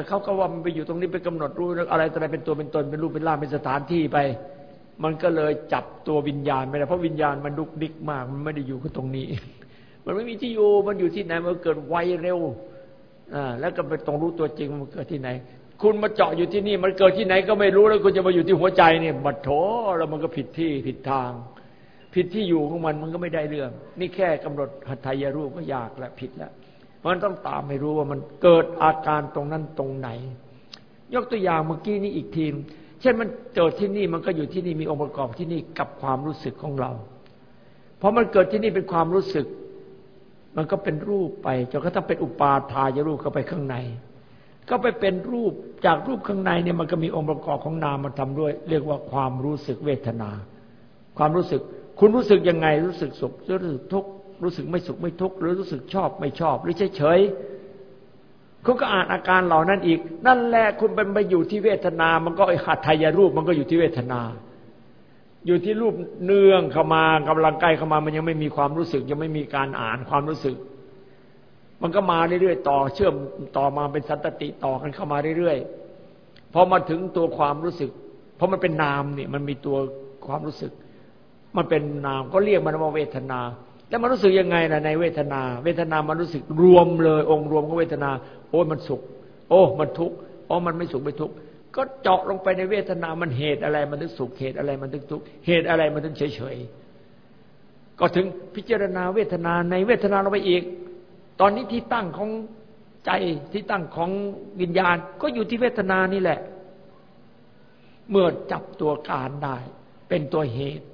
เขาก็ว่ามันไปอยู่ตรงนี้ไปกำหนดรู้อะไรอะไรเป็นตัวเป็นตนเป็นรูปเป็นร่างเป็นสถานที่ไป มันก็เลยจับตัววิญญาณไม่ได้เพราะวิญญาณมันดุกดิกมาก มันไม่ได้อยู่ที่ตรงนี้ มันไม่มีที่อยู่มันอยู่ที่ไหนมันเกิดไวเร็ว แล้วก็ไปตรงรู้ตัวจริงมันเกิดที่ไหน คุณมาเจาะอยู่ที่นี่ มันเกิดที่ไหนก็ไม่รู้แล้วคุณจะมาอยู่ที่หัวใจเนี่ยบัดโถแล้วมันก็ผิดที่ผิดทาง ผิดที่อยู่ของมันมันก็ไม่ได้เรื่อง นี่แค่กำหนดหัตถยรูปก็ยากแล้วผิดแล้วมันต้องตามให้รู้ว่ามันเกิดอาการตรงนั้นตรงไหน ยกตัวอย่างเมื่อกี้นี้อีกทีเช่นมันเกิดที่นี่มันก็อยู่ที่นี่มีองค์ประกอบที่นี่กับความรู้สึกของเราพอมันเกิดที่นี่เป็นความรู้สึก มันก็เป็นรูปไปจนกระทั่งเป็นอุปาทายรูปเข้าไปข้างใน ก็ไปเป็นรูปจากรูปข้างในเนี่ยมันก็มีองค์ประกอบของนามมาทำด้วย เรียกว่าความรู้สึกเวทนา ความรู้สึก คุณรู้สึกยังไงรู้สึกสุขรู้สึกทุกข์รู้สึกไม่สุขไม่ทุกข์หรือรู้สึกชอบไม่ชอบ หรือเฉยเฉยคุณก็อ่านอาการเหล่านั้นอีก นั่นแหละคุณเป็นไปอยู่ที่เวทนา มันก็ไอหัตถยรูปมันก็อยู่ที่เวทนา อยู่ที่รูปเนื่องเข้ามากำลังใกล้เข้ามามันยังไม่มีความรู้สึก ยังไม่มีการอ่านความรู้สึก มันก็มาเรื่อยๆต่อ เชื่อมต่อมาเป็นสันตติต่อกันเข้ามาเรื่อยๆพอมาถึงตัวความรู้สึก เพราะมันเป็นนามเนี่ยมันมีตัวความรู้สึก มันเป็นนามก็เรียกมันว่าเวทนาแล้วมันรู้สึกยังไงนะในเวทนา เวทนามันรู้สึกรวมเลย องค์รวมของเวทนา โอ้มันสุข โอ้ มันทุกข์โอ้มันไม่สุขไม่ทุกข์ ก็เจาะลงไปในเวทนา มันเหตุอะไร มันถึงสุขเหตุอะไร มันถึงทุกข์เหตุอะไรมันถึงเฉยเฉยก็ถึงพิจารณาเวทนาในเวทนาเราไปอีก ตอนนี้ที่ตั้งของใจที่ตั้งของวิญญาณ ก็อยู่ที่เวทนานี่แหละ เมื่อจับตัวการได้ เป็นตัวเหตุ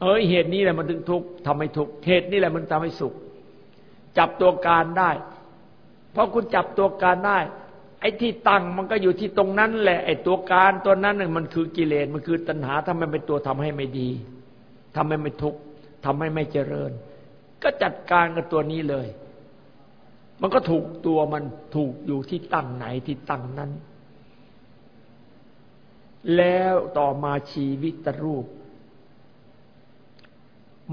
เออเหตุนี้แหละมันถึงทุกข์ทำให้ทุกข์เหตุนี้แหละมันทำให้สุข จับตัวการได้เพราะคุณจับตัวการได้ ไอ้ที่ตั้งมันก็อยู่ที่ตรงนั้นแหละ ไอ้ตัวการตัวนั้นน่มันคือกิเลสมันคือตัณหาทำให้เป็นตัวทำให้ไม่ดีทำให้ไม่ทุกข์ทำให้ไม่เจริญ ก็จัดการกับตัวนี้เลย มันก็ถูกตัวมันถูกอยู่ที่ตั้งไหนที่ตั้งนั้น แล้วต่อมาชีวิตรูป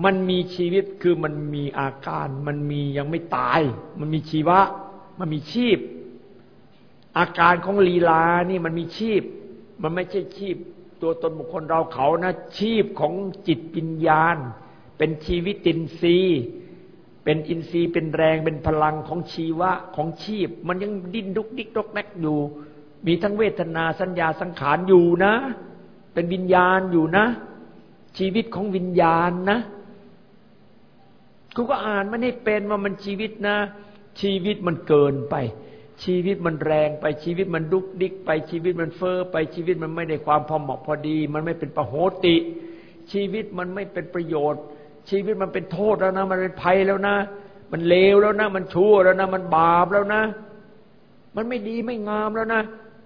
มันมีชีวิตคือมันมีอาการ มันมียังไม่ตาย มันมีชีวะ มันมีชีพ อาการของลีลานี่มันมีชีพ มันไม่ใช่ชีพ ตัวตนบุคคลเราเขานะ ชีพของจิตปัญญาณ เป็นชีวิตินทรีย์ เป็นอินทรีย์เป็นแรงเป็นพลังของชีวะของชีพ มันยังดิ้นดุกดิกดกแนกอยู่ มีทั้งเวทนาสัญญาสังขารอยู่นะ เป็นวิญญาณอยู่นะ ชีวิตของวิญญาณนะคุณก็อ่านมันให้เป็นว่ามันชีวิตนะ ชีวิตมันเกินไป ชีวิตมันแรงไปชีวิตมันดุกดิกไปชีวิตมันเฟอ้อไปชีวิตมันไม่ได้ความพอเหมาะพอดี มันไม่เป็นประโหติ ชีวิตมันไม่เป็นประโยชน์ ชีวิตมันเป็นโทษแล้วนะ มันเป็นภัยแล้วนะ มันเลวแล้วนะ มันชั่วแล้วนะ มันบาปแล้วนะ มันไม่ดีไม่งามแล้วนะ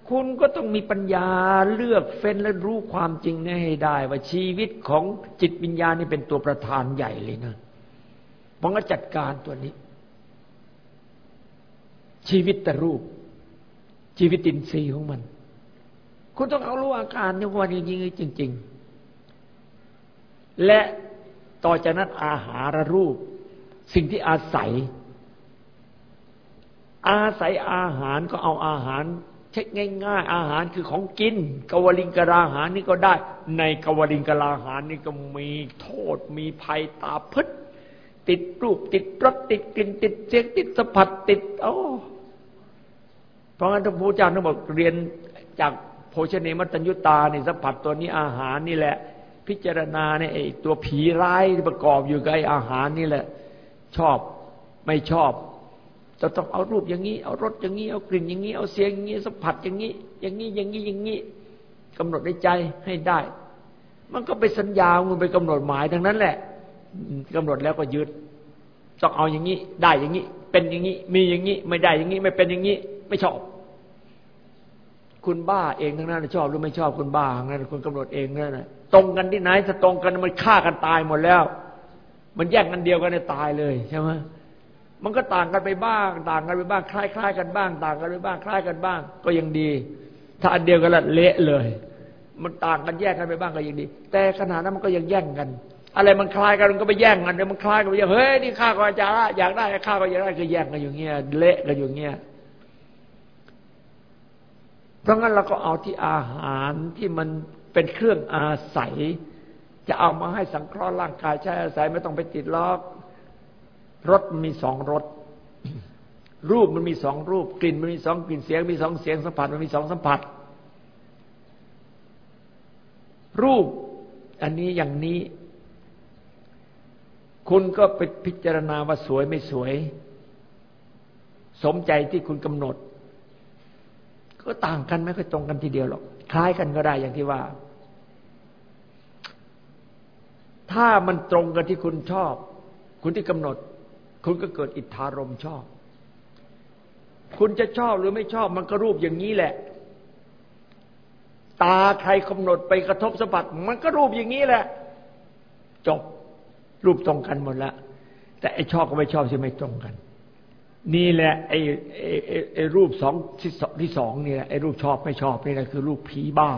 คุณก็ต้องมีปัญญาเลือกเฟ้นและรู้ความจริงนี้ให้ได้ ว่าชีวิตของจิตวิญญาณนี่เป็นตัวประธานใหญ่เลยนะมันก็จัดการตัวนี้ ชีวิตแต่รูป ชีวิตตินทรีย์ของมัน คุณต้องเอารู้อาการในวันจริงๆจริง ๆ และต่อจากนั้นอาหารรูป สิ่งที่อาศัย อาศัยอาหารก็เอาอาหารเช็คง่ายๆ อาหารคือของกินกวลิงกราหารนี่ก็ได้ ในกวลิงกราหารนี่ก็มีโทษ มีภัยตาพึษติดรูปติดรสติดกลิ่นติดเสียงติดสัมผัสติดโอ้ ราะงั้นท่านพระอาจาท่านบอกเรียนจากโภชเนมัตตัญญุตาเนี่ยสัมผัสตัวนี้อาหารนี่แหละ พิจารณาเนี่ยไอ้ตัวผีร้ายประกอบอยู่กับไอ้อาหารนี่แหละ ชอบไม่ชอบจะต้องเอารูปอย่างนี้ เอารสอย่างนี้ เอากลิ่นอย่างนี้ เอาเสียงอย่างนี้ สัมผัสอย่างนี้ อย่างนี้ อย่างนี้ อย่างนี้กำหนดในใจให้ได้ มันก็ไปสัญญามันไปกำหนดหมายทั้งนั้นแหละกำหนดแล้วก็ยึด ต้องเอาอย่างนี้ ได้อย่างนี้ เป็นอย่างนี้ มีอย่างนี้ ไม่ได้อย่างนี้ ไม่เป็นอย่างนี้ ไม่ชอบ คุณบ้าเองทั้งนั้นชอบหรือไม่ชอบคุณบ้าทั้งนั้นคุณกำหนดเองนั่นแหละตรงกันที่ไหนถ้าตรงกันมันฆ่ากันตายหมดแล้ว มันแยกกันเดียวกันเนี่ยตายเลยใช่ไหมมันก็ต่างกันไปบ้าง ต่างกันไปบ้างคล้ายๆกันบ้าง ต่างกันไปบ้างคล้ายกันบ้าง ก็ยังดี ถ้าอันเดียวกันละเละเลย มันต่างกันแยกกันไปบ้างก็ยังดี แต่ขนาดนั้นมันก็ยังแย่งกัน อะไรมันคล้ายกันมันก็ไปแย่งกันเดี๋ยวมันคล้ายกันไปเฮ้ยนี่ข้าก็อาจะอยากได้ข้าก็อยากได้ก็แย่งกันอยู่เงี้ยเละกันอยู่เงี้ย เพราะงั้นเราก็เอาที่อาหารที่มันเป็นเครื่องอาศัย จะเอามาให้สังเคราะห์ร่างกายใช้อาศัยไม่ต้องไปติดล็อกรสมันมีสองรสรูปมันมีสองรูป กลิ่นมันมีสองกลิ่นเสียง มีสองเสียงสัมผัสมันมีสองสัมผัส รูปอันนี้อย่างนี้ คุณก็ไปพิจารณาว่าสวยไม่สวย สมใจที่คุณกำหนด ก็ต่างกันไม่ค่อยตรงกันทีเดียวหรอกคล้ายกันก็ได้อย่างที่ว่า ถ้ามันตรงกันที่คุณชอบ คุณที่กำหนด คุณก็เกิดอิทธารมชอบ คุณจะชอบหรือไม่ชอบมันก็รูปอย่างนี้แหละ ตาใครกำหนดไปกระทบสัมผัสมันก็รูปอย่างนี้แหละ จบรูปตรงกันหมดล้วแต่ไอชอบกับไม่ชอบจะไม่ตรงกัน นี่แหละไอ้ไอ้ไอ้รูปสองที่สองที่สองนี่แหละไอ้รูปชอบไม่ชอบนี่แหละคือรูปผีบ้า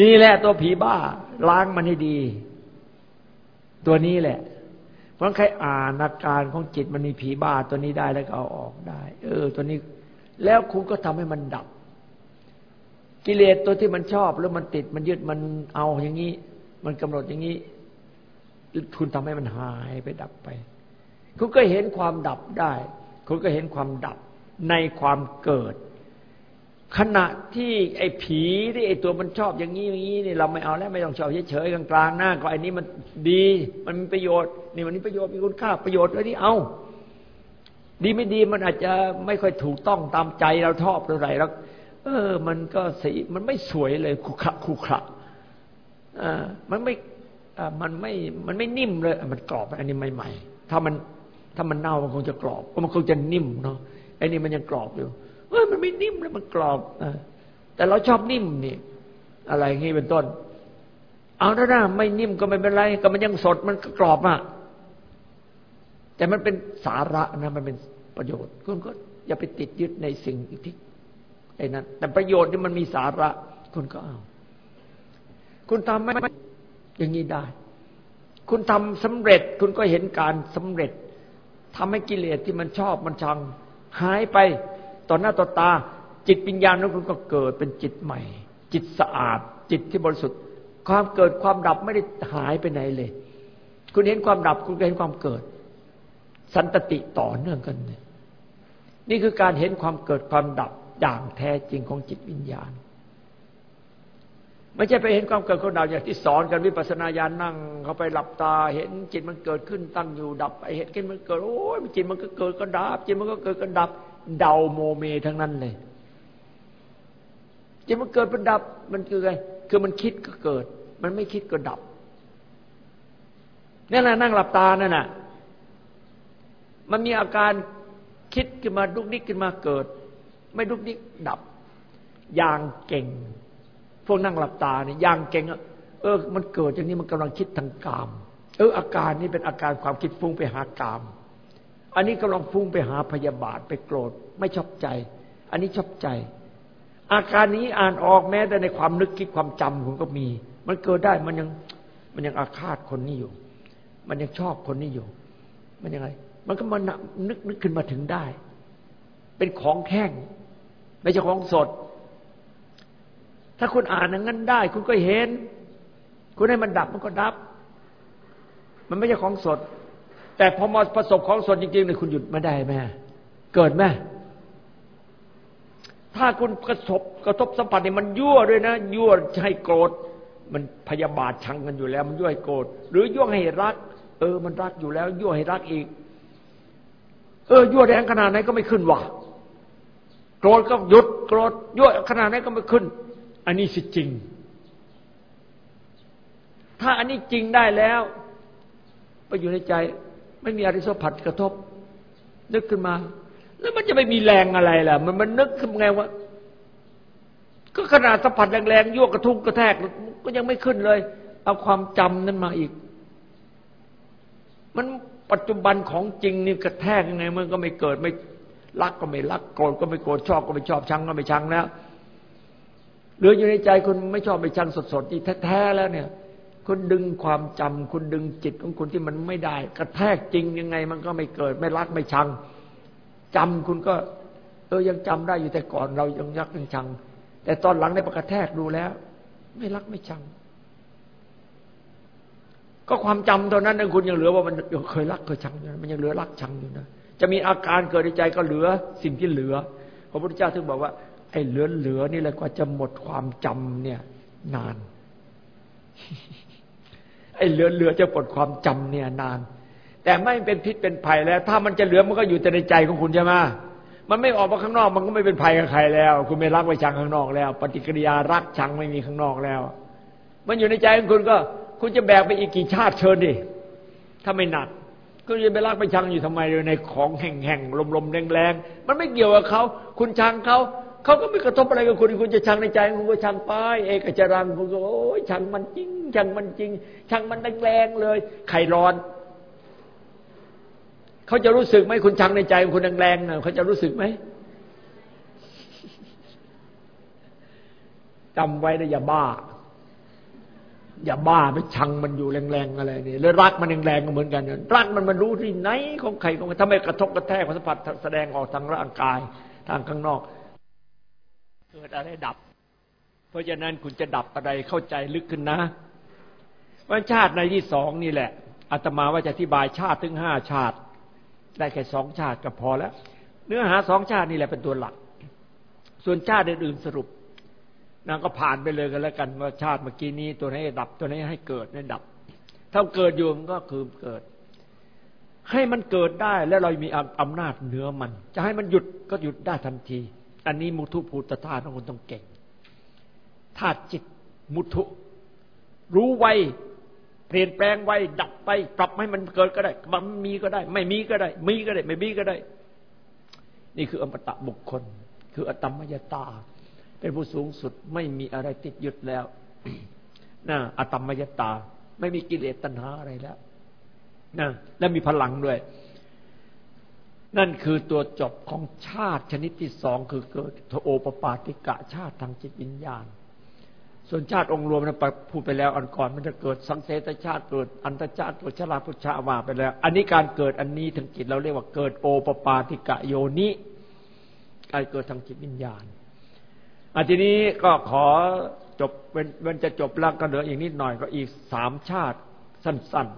นี่แหละตัวผีบ้า ล้างมันให้ดี ตัวนี้แหละ เพราะใครอ่านอาการของจิตมันมีผีบ้า ตัวนี้ได้แล้วก็เอาออกได้ เออ ตัวนี้ แล้วคุณก็ทำให้มันดับ กิเลสตัวที่มันชอบแล้วมันติดมันยึดมันเอาอย่างนี้ มันกำหนดอย่างนี้ คุณทำให้มันหายไปดับไป คุณก็เห็นความดับได้ คุณก็เห็นความดับในความเกิด ขณะที่ไอ้ผีที่ไอ้ตัวมันชอบอย่างนี้อย่างนี้นี่เราไม่เอาแล้วไม่ต้องชอบเฉยๆกลางๆหน้าก็ไอ้นี้มันดี มันมีประโยชน์นี่มันมีประโยชน์มีคุณค่าประโยชน์แล้วนี่เอาดีไม่ดีมันอาจจะไม่ค่อยถูกต้องตามใจเราชอบเท่าไหร่แล้วเออ มันก็สีมันไม่สวยเลยคุขะคุขะอ่ามันไม่ มันไม่มันไม่นิ่มเลย มันกรอบอันนี้ใหม่ๆถ้ามันถ้ามันเน่ามันคงจะกรอบมันคงจะนิ่มเนาะไอ้นี่มันยังกรอบอยู่เออมันไม่นิ่มแล้วมันกรอบอแต่เราชอบนิ่มนี่อะไรงี้เป็นต้น เอาแล้วนะไม่นิ่มก็ไม่เป็นไร ก็มันยังสดมันก็กรอบอะแต่มันเป็นสาระนะมันเป็นประโยชน์คุณก็อย่าไปติดยึดในสิ่งที่ไอ้นั้นแต่ประโยชน์ที่มันมีสาระ คุณก็เอาคุณทำไม่ อย่างนี้ได้ คุณทำสำเร็จคุณก็เห็นการสำเร็จทำให้กิเลสที่มันชอบมันชังหายไปต่อหน้าต่อตา จิตปัญญาของคุณก็เกิดเป็นจิตใหม่ จิตสะอาด จิตที่บริสุทธิ์ ความเกิดความดับไม่ได้หายไปไหนเลย คุณเห็นความดับคุณก็เห็นความเกิด สันตติต่อเนื่องกันนี่คือการเห็นความเกิดความดับอย่างแท้จริงของจิตวิญญาณ ไม่ใช่ไปเห็นความเกิดความดับอย่างที่สอนกันวิปัสสนาญาณนั่ง เขาไปหลับตา เห็นจิตมันเกิดขึ้นตั้งอยู่ดับไปเห็นจิตมันเกิดโอ้ยจิตมันก็เกิดก็ดับจิตมันก็เกิดก็ดับ เดาโมเมทั้งนั้นเลยจะมันเกิดเป็นดับมันคือไงคือมันคิดก็เกิด มันไม่คิดก็ดับนี่แหละนั่งหลับตานั่นน่ะ มันมีอาการคิดขึ้นมาดุกดิกขึ้นมาเกิด ไม่ดุกดิกดับ อย่างเก่ง พวกนั่งหลับตาเนี่ยย่างเก่งเออ มันเกิดอย่างนี้มันกำลังคิดทางกาม เอออาการนี้เป็นอาการความคิดฟุ้งไปหากาม อันนี้กำลังฟุ้งไปหาพยาบาทไปโกรธ ไม่ชอบใจ อันนี้ชอบใจ อาการนี้อ่านออกแม้แต่ในความนึกคิดความจำคุณก็มี มันเกิดได้มันยังมันยังอาฆาตคนนี้อยู่ มันยังชอบคนนี้อยู่ มันยังไง มันก็มานึกนึกขึ้นมาถึงได้ เป็นของแข้งไม่ใช่ของสด ถ้าคุณอ่านอย่างนั้นได้ คุณก็เห็น คุณให้มันดับมันก็ดับ มันไม่ใช่ของสด แต่พอมาประสบของสดจริงๆเนี่ยคุณหยุดไม่ได้แม่เกิดแม่ถ้าคุณกระทบกระทบสัมผัสเนี่ยมันยั่วด้วยนะ ยั่วให้โกรธ มันพยาบาทชังกันอยู่แล้ว มันยั่วให้โกรธ หรือยั่วให้รัก เออ มันรักอยู่แล้ว ยั่วให้รักอีก เออ ยั่วแรงขนาดไหนก็ไม่ขึ้นว่ะโกรธก็หยุด โกรธยั่วขนาดไหนก็ไม่ขึ้น อันนี้สิจริง ถ้าอันนี้จริงได้แล้วไปอยู่ในใจ ไม่มีอะไริสผัดกระทบ นึกขึ้นมา แล้วมันจะไม่มีแรงอะไรล่ะ มันมันนึกขึ้นไงว่าก็ขนาดสัมผัสแรงๆยั่วกระทุ้งกระแทกก็ยังไม่ขึ้นเลย เอาความจำนั้นมาอีก มันปัจจุบันของจริงนี่กระแทกยังไงมันก็ไม่เกิดไม่รักก็ไม่รักโกรธก็ไม่โกรธชอบก็ไม่ชอบชังก็ไม่ชังแล้ว เหลืออยู่ในใจคุณไม่ชอบไม่ชังสดๆนี่แท้ๆแล้วเนี่ยคุณดึงความจำคุณดึงจิตของคุณที่มันไม่ได้ กระแทกจริงยังไง มันก็ไม่เกิด ไม่รักไม่ชังจำคุณก็ เออยังจำได้อยู่แต่ก่อนเรายังยักยังชัง แต่ตอนหลังได้ประกระแทกดูแล้ว ไม่รักไม่ชัง ก็ความจำเท่านั้นนะคุณยังเหลือว่ามันเคยรักเคยชังอยู่มันยังเหลือรักชังอยู่นะจะมีอาการเกิดในใจก็เหลือสิ่งที่เหลือพระพุทธเจ้าถึงบอกว่า ไอ้เหลือเหลือนี่แหละกว่าจะหมดความจำเนี่ย นาน ไอ้เหลือเหลือจะหมดความจำเนี่ยนาน แต่ไม่เป็นพิษเป็นภัยแล้ว ถ้ามันจะเหลือมันก็อยู่แต่ในใจของคุณใช่ไหมมันไม่ออกมาข้างนอก มันก็ไม่เป็นภัยกับใครแล้ว คุณไม่รักไม่ชังข้างนอกแล้ว ปฏิกิริยารักชังไม่มีข้างนอกแล้ว มันอยู่ในใจของคุณก็ คุณจะแบกไปอีกกี่ชาติเชิญดิถ้าไม่หนักก็จะไปรักไปชังอยู่ทำไมเลยในของแห่งๆลมๆแรงๆมันไม่เกี่ยวกับเขาคุณชังเขา เขาก็ไม่กระทบอะไรกับคุณคุณจะชังในใจคุณก็ชังไป เอกจรังคุณก็โอ้ยชังมันจริงชังมันจริงชังมันแรงๆเลยไข่ร้อนเขาจะรู้สึกไหมคุณชังในใจคุณแรงๆเขาจะรู้สึกไหมจำไว้นะอย่าบ้า อย่าบ้าไปชังมันอยู่แรงๆอะไรนี่แล้วรักมันแรงๆก็เหมือนกันรักมันมันรู้ที่ไหนของใครของถ้าไม่กระทบกระแทกความสัมผัสแสดงออกทางร่างกาย ทางข้างนอก เกิดอะไรดับ เพราะฉะนั้นคุณจะดับอะไรเข้าใจลึกขึ้นนะว่าชาติในที่สองนี่แหละอาตมาว่าจะอธิบายชาติถึงห้าชาติ ได้แค่สองชาติก็พอแล้ว เนื้อหาสองชาตินี่แหละเป็นตัวหลัก ส่วนชาติอื่นๆสรุปนางก็ผ่านไปเลยกันแล้วกันว่าชาติเมื่อกี้นี้ตัวนี้ดับตัวนี้ให้เกิดนี่ดับ ถ้าเกิดอยู่มันก็คือเกิด ให้มันเกิดได้แล้วเรามีอำนาจเหนือมัน จะให้มันหยุดก็หยุดได้ทันที อันนี้มุทุภูตธาตุของคนต้องเก่งธาตุจิตมุทุ รู้ไวเปลี่ยนแปลงไวดับไป ปรับให้มันเกิดก็ได้มันมีก็ได้ ไม่มีก็ได้ มีก็ได้ ไม่มีก็ได้ นี่คืออมตะบุคคล คืออตมยตา เป็นผู้สูงสุดไม่มีอะไรติดยึดแล้วนะอตมมยตา ไม่มีกิเลสตัณหาอะไรแล้วนะและมีพลังด้วย นั่นคือตัวจบของชาติชนิดที่สองคือเกิดโอปปาติกะชาติทางจิตวิญญาณ ส่วนชาติองค์รวมนะพูดไปแล้วอันก่อน มันจะเกิดสังเสตชาติเกิดอันตชาติเกิดชราพุชาว่าไปแล้ว อันนี้การเกิดอันนี้ทางจิตเราเรียกว่าเกิดโอปปาติกะโยนิการเกิดทางจิตวิญญาณอันทีนี้ก็ขอจบเป็นจะจบล้วก็เหลืออีกนิดหน่อยก็อีกสามชาติสั้น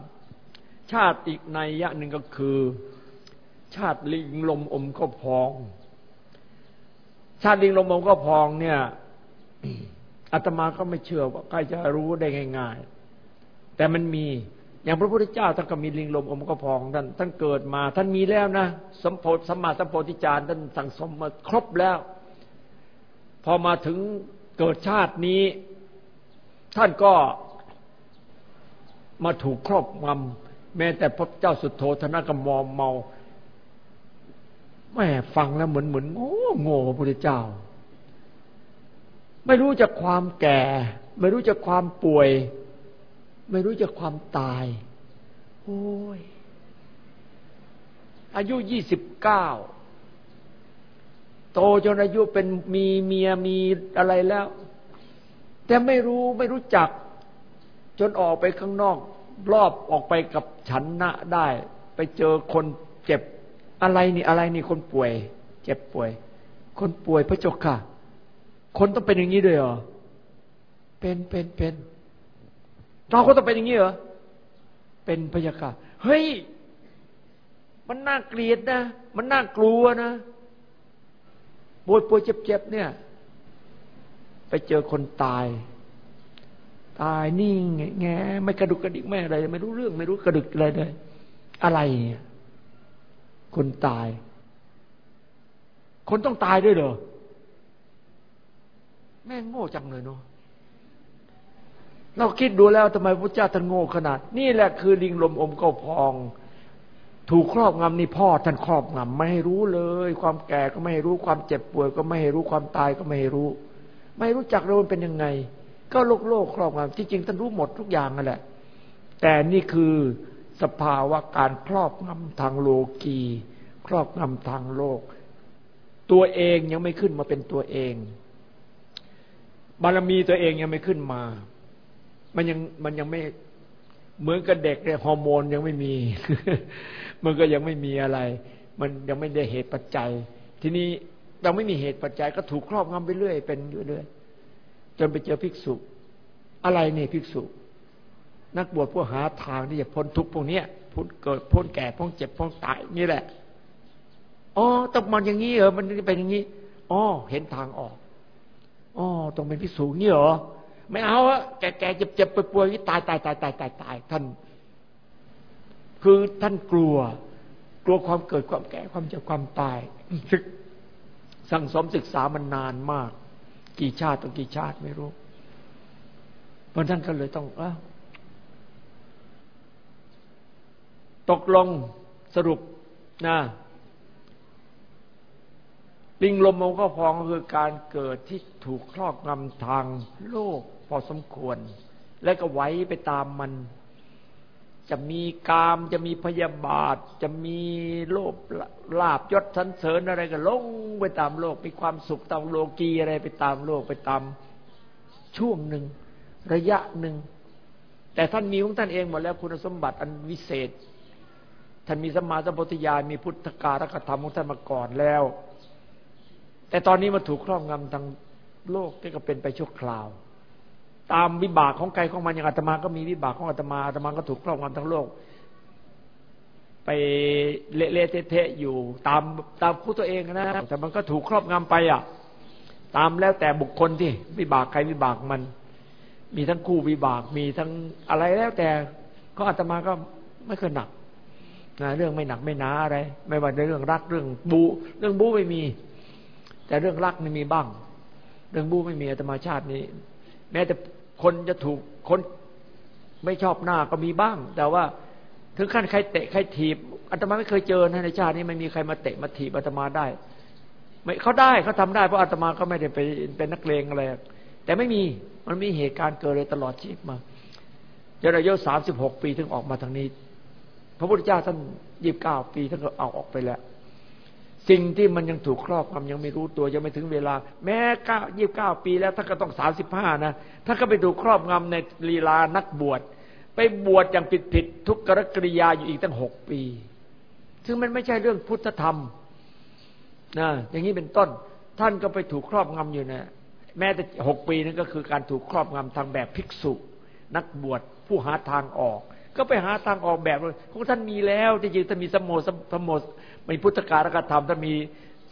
ๆ ชาติอีกในยะหนึ่งก็คือ ชาติลิงลมอมก็พอง ชาติลิงลมอมก็พองเนี่ยอาตมาก็ไม่เชื่อว่าใครจะรู้ได้ง่าย ๆ แต่มันมีอย่างพระพุทธเจ้าท่านก็มีลิงลมอมก็พองท่านท่านเกิดมา ท่านมีแล้วนะสมโพธิสมมาสัมโพธิญาณท่านสั่งสมมาครบแล้ว พอมาถึงเกิดชาตินี้ ท่านก็มาถูกครอบงำแม้แต่พระเจ้าสุดโทธนะกมอมเมา แม่ฟังแล้วเหมือนเหมือนโง่โง่พระพุทธเจ้า ไม่รู้จักความแก่ ไม่รู้จักความป่วย ไม่รู้จักความตาย โอ้ย อายุยี่สิบเก้าโตจนอายุเป็นมีเมียมีอะไรแล้ว แต่ไม่รู้ไม่รู้จัก จนออกไปข้างนอก รอบออกไปกับฉันนะได้ ไปเจอคนเจ็บ อะไรนี่อะไรนี่คนป่วย เจ็บป่วย คนป่วยพระเจ้าค่ะ คนต้องเป็นอย่างนี้ด้วยเหรอเป็นเป็นเป็นเราก็ต้องเป็นอย่างนี้เหรอเป็นพระเจ้าค่ะเฮ้ยมันน่าเกลียดนะ มันน่ากลัวนะปวดป่วดเจ็บๆเนี่ย ไปเจอคนตาย ตายนิ่งแงไม่กระดุกกระดิกไม่อะไร ไม่รู้เรื่อง ไม่รู้กระดุกอะไรเลย อะไรเนี่ย คนตาย คนต้องตายด้วยเหรอ แม่งโง่จังเลยเนาะเราคิดดูแล้วทำไมพระเจ้าท่านโง่ขนาด นี่แหละคือลิงลมอมก็พอง ถูกครอบงำนี่พ่อท่านครอบงำไม่ให้รู้เลย ความแก่ก็ไม่ให้รู้ความเจ็บป่วยก็ไม่ให้รู้ความตายก็ไม่ให้รู้ ไม่รู้จักเราเป็นยังไง ก็โลกโลกครอบงำที่จริงท่านรู้หมดทุกอย่างนั่นแหละ แต่นี่คือ สภาวะการครอบงำทางโลกีครอบงำทางโลก ตัวเองยังไม่ขึ้นมาเป็นตัวเอง บารมีตัวเองยังไม่ขึ้นมา มันยังมันยังไม่เหมือนกับเด็กเนี่ยฮอร์โมนยังไม่มี มันก็ยังไม่มีอะไร มันยังไม่ได้เหตุปัจจัย ทีนี้เราไม่มีเหตุปัจจัยก็ถูกครอบงำไปเรื่อยเป็นอยู่เรื่อยจนไปเจอภิกษุ อะไรเนี่ยภิกษุ นักบวชผู้หาทางที่จะพ้นทุกข์พวกนี้พ้นเกิดพ้นแก่พ้นเจ็บพ้นตายนี่แหละอ๋อต้องมันอย่างนี้เหรอมันเป็นอย่างนี้อ๋อเห็นทางออกอ๋อต้องเป็นภิกษุนี่เหรอไม่เอาอะแก่แก่เจ็บเจ็บป่วยตายตายตายตายตายตายท่าน คือท่านกลัว กลัวความเกิดความแก่ความเจ็บความตายศึกสั่งสมศึกษามันนานมาก กี่ชาติต่องกี่ชาติไม่รู้ เพราะท่านก็เลยต้องอ ตกลงสรุปนะลิงลมมงก็พองคือการเกิดที่ถูกครอบงำทางโลกพอสมควร และก็ไหวไปตามมัน จะมีกามจะมีพยาบาท จะมีโลภลาบยศสันเสริญอะไรก็ลงไปตามโลก มีความสุขตามโลกีอะไรไปตามโลกไปตามช่วงหนึ่งระยะหนึ่งแต่ท่านมีของท่านเองหมดแล้วคุณสมบัติอันวิเศษ ท่านมีสมาสัมปทญาณมีพุทธการกธรรมของท่านมาก่อนแล้ว แต่ตอนนี้มาถูกครอบงำทางโลกที่ก็เป็นไปชั่วคราว ตามวิบากของใครของมันอย่างอาตมาก็มีวิบากของอาตมาอาตมาก็ถูกครอบงำทั้งโลก ไปเละเทะอยู่ ตามตามผู้ตัวเองนะแต่มันก็ถูกครอบงำไปอะ ตามแล้วแต่บุคคลที่วิบากใครวิบากมัน มีทั้งคู่วิบากมีทั้งอะไรแล้วแต่ก็อาตมาก็ไม่เคยหนัก นะเรื่องไม่หนักไม่หนาอะไร ไม่ว่าในเรื่องรักเรื่องบู เรื่องบูไม่มี แต่เรื่องรักนี่มีบ้าง เรื่องบู้ไม่มีธรรมชาตินี้ แม้แต่คนจะถูกคนไม่ชอบหน้าก็มีบ้าง แต่ว่าถึงขั้นใครเตะใครถีบอาตมาไม่เคยเจอนะในชาตินี้ไม่มีใครมาเตะมาถีบอาตมาได้ไม่เขาได้เขาทำได้เพราะอาตมาก็ไม่ได้ไปเป็นนักเลงอะไรแต่ไม่มีมันมีเหตุการณ์เกิดเลยตลอดชีพมาจนอายุสามสิบหกปีถึงออกมาทางนี้ พระพุทธเจ้าท่านยี่บเก้าปีท่านก็เอาออกไปแล้ว สิ่งที่มันยังถูกครอบงำยังไม่รู้ตัวยังไม่ถึงเวลา แม้เก้ายี่บเก้าปีแล้วท่านก็ต้องสามสิบห้านะท่านก็ไปถูกครอบงำในลีลานักบวชไปบวชอย่างผิดผิดทุกกรกริยาอยู่อีกตั้งหกปี ซึ่งมันไม่ใช่เรื่องพุทธธรรมนะอย่างนี้เป็นต้น ท่านก็ไปถูกครอบงำอยู่นะแม้แต่หกปีนั้นก็คือการถูกครอบงำทางแบบภิกษุ นักบวชผู้หาทางออก ก็ไปหาทางออกแบบของท่านมีแล้วจริงๆท่านมีสมโมสมโมมีพุทธการกธรรมท่านมี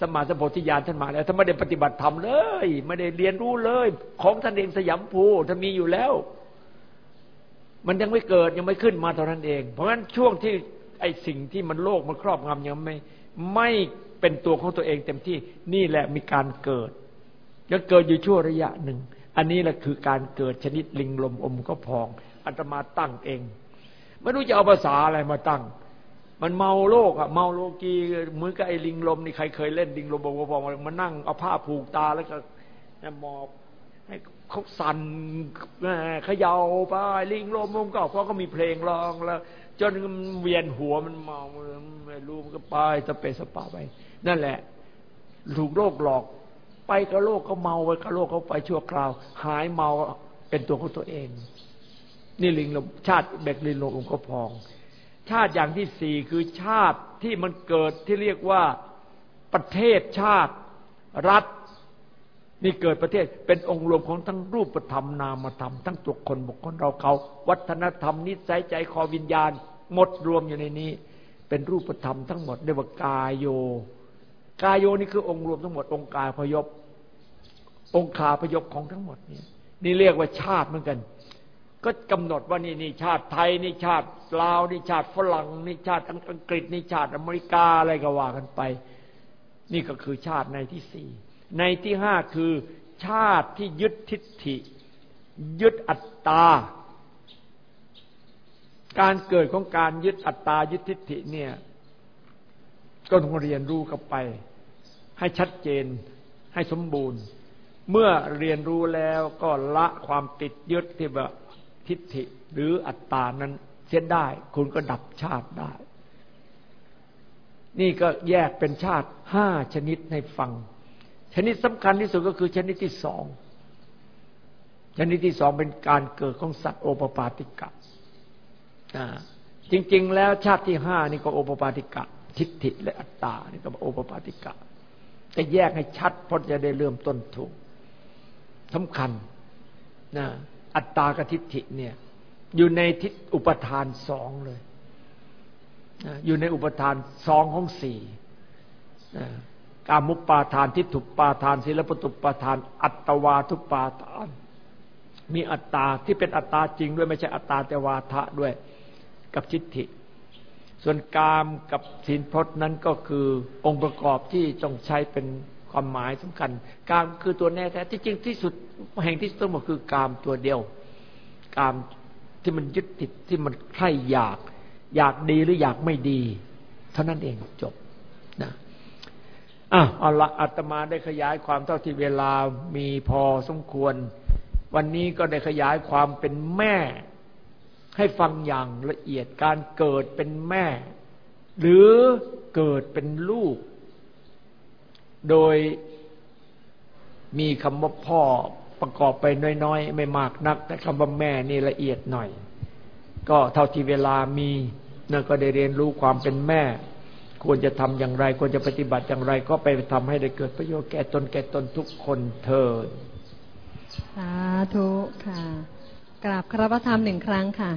สมาสมโพธิญาณท่านมาแล้วท่านไม่ได้ปฏิบัติธรรมเลย ไม่ได้เรียนรู้เลย ของท่านเองสยามภูท่านมีอยู่แล้ว มันยังไม่เกิดยังไม่ขึ้นมาเท่านั้นเอง เพราะฉะนั้นช่วงที่ไอ้สิ่งที่มันโลกมันครอบงำยังไม่ไม่เป็นตัวของตัวเองเต็มที่นี่แหละมีการเกิดยังเกิดอยู่ชั่วระยะหนึ่ง อันนี้แหละคือการเกิดชนิดลิงลมอมก็พองอัตมาตั้งเอง ไม่รู้จะเอาภาษาอะไรมาตั้ง มันเมาโลกอะเมาโลกีเหมือนกับไอ้ลิงลมนี่ใครเคยเล่นลิงลมบกบมันนั่งเอาผ้าผูกตาแล้วก็มอบให้เขาสั่นเขย่าไปลิงลมมันก็เพราะก็มีเพลงร้องแล้ว จนเวียนหัวมันเมาไม่รู้มันก็ไปสเปสปาไป นั่นแหละ ถูกโรคหลอก ไปกับโลกเขาเมาไปกับโลกเขาไปชั่วคราว หายเมาเป็นตัวของตัวเอง นี่ลิงลมชาติแบกลิงลมก็พอง ชาติอย่างที่สี่คือชาติที่มันเกิดที่เรียกว่าประเทศชาติรัฐนี่เกิดประเทศเป็นองค์รวมของทั้งรูปธรรมนามธรรม ทั้งตัวคนบุคคลเราเขา วัฒนธรรมนิสัยใจคอวิญญาณ หมดรวมอยู่ในนี้ เป็นรูปธรรมทั้งหมดเรียกว่ากายโย กายโยนี่คือองค์รวมทั้งหมดองค์กายพยพองค์คาพยพของทั้งหมดนี่นี่เรียกว่าชาติเหมือนกัน ก็กำหนดว่านี่นี่ชาติไทยนี่ชาติลาวนี่ชาติฝรั่งนี่ชาติอังกฤษนี่ชาติอเมริกาอะไรก็ว่ากันไป นี่ก็คือชาติในที่สี่ในที่ห้าคือชาติที่ยึดทิฏฐิ ยึดอัตตา การเกิดของการยึดอัตตายึดทิฏฐิเนี่ยก็ต้องเรียนรู้เข้าไป ให้ชัดเจนให้สมบูรณ์ เมื่อเรียนรู้แล้วก็ละความติดยึดที่ว่า ทิฏฐิหรืออัตตานั้นเสียได้ คุณก็ดับชาติได้ นี่ก็แยกเป็นชาติห้าชนิดให้ฟัง ชนิดสำคัญที่สุดก็คือชนิดที่สองชนิดที่สองเป็นการเกิดของสัตว์โอปปาติกะจริง ๆ แล้วชาติที่ห้านี่ก็โอปปาติกะ ทิฏฐิและอัตตานี่ก็โอปปาติกะจะแยกให้ชัดเพราะจะได้เริ่มต้นถูกสำคัญนะ อัตตากทิฏฐิเนี่ย อยู่ในทิศอุปทานสองเลยอยู่ในอุปทานสองของสี่กามุปปาทานทิฏฐุปาทานศีลปตุปาทาน อัตวาทุปาทาน มีอัตตาที่เป็นอัตตาจริงด้วยไม่ใช่อัตตาแต่วาทะด้วยกับทิฏฐิ ส่วนกามกับศีลพจน์นั้นก็คือองค์ประกอบที่ต้องใช้เป็น ความหมายสำคัญ กามคือตัวแน่แท้ที่จริงที่สุดแห่งที่สุดก็คือกามตัวเดียว กามที่มันยึดติดที่มันใคร่อยาก อยากดีหรืออยากไม่ดี เท่านั้นเองจบนะอะเอาละอาตมาได้ขยายความเท่าที่เวลามีพอสมควร วันนี้ก็ได้ขยายความเป็นแม่ ให้ฟังอย่างละเอียดการเกิดเป็นแม่ หรือเกิดเป็นลูก โดยมีคำว่าพ่อประกอบไปน้อยๆ ไม่มากนัก แต่คำว่าแม่นี่ละเอียดหน่อย ก็เท่าที่เวลามีนั่นก็ได้เรียนรู้ความเป็นแม่ ควรจะทำอย่างไร ควรจะปฏิบัติอย่างไร ก็ไปทำให้ได้เกิดประโยชน์แก่ตนแก่ตนทุกคนเถิดสาธุค่ะกราบคารวะธรรมหนึ่งครั้งค่ะ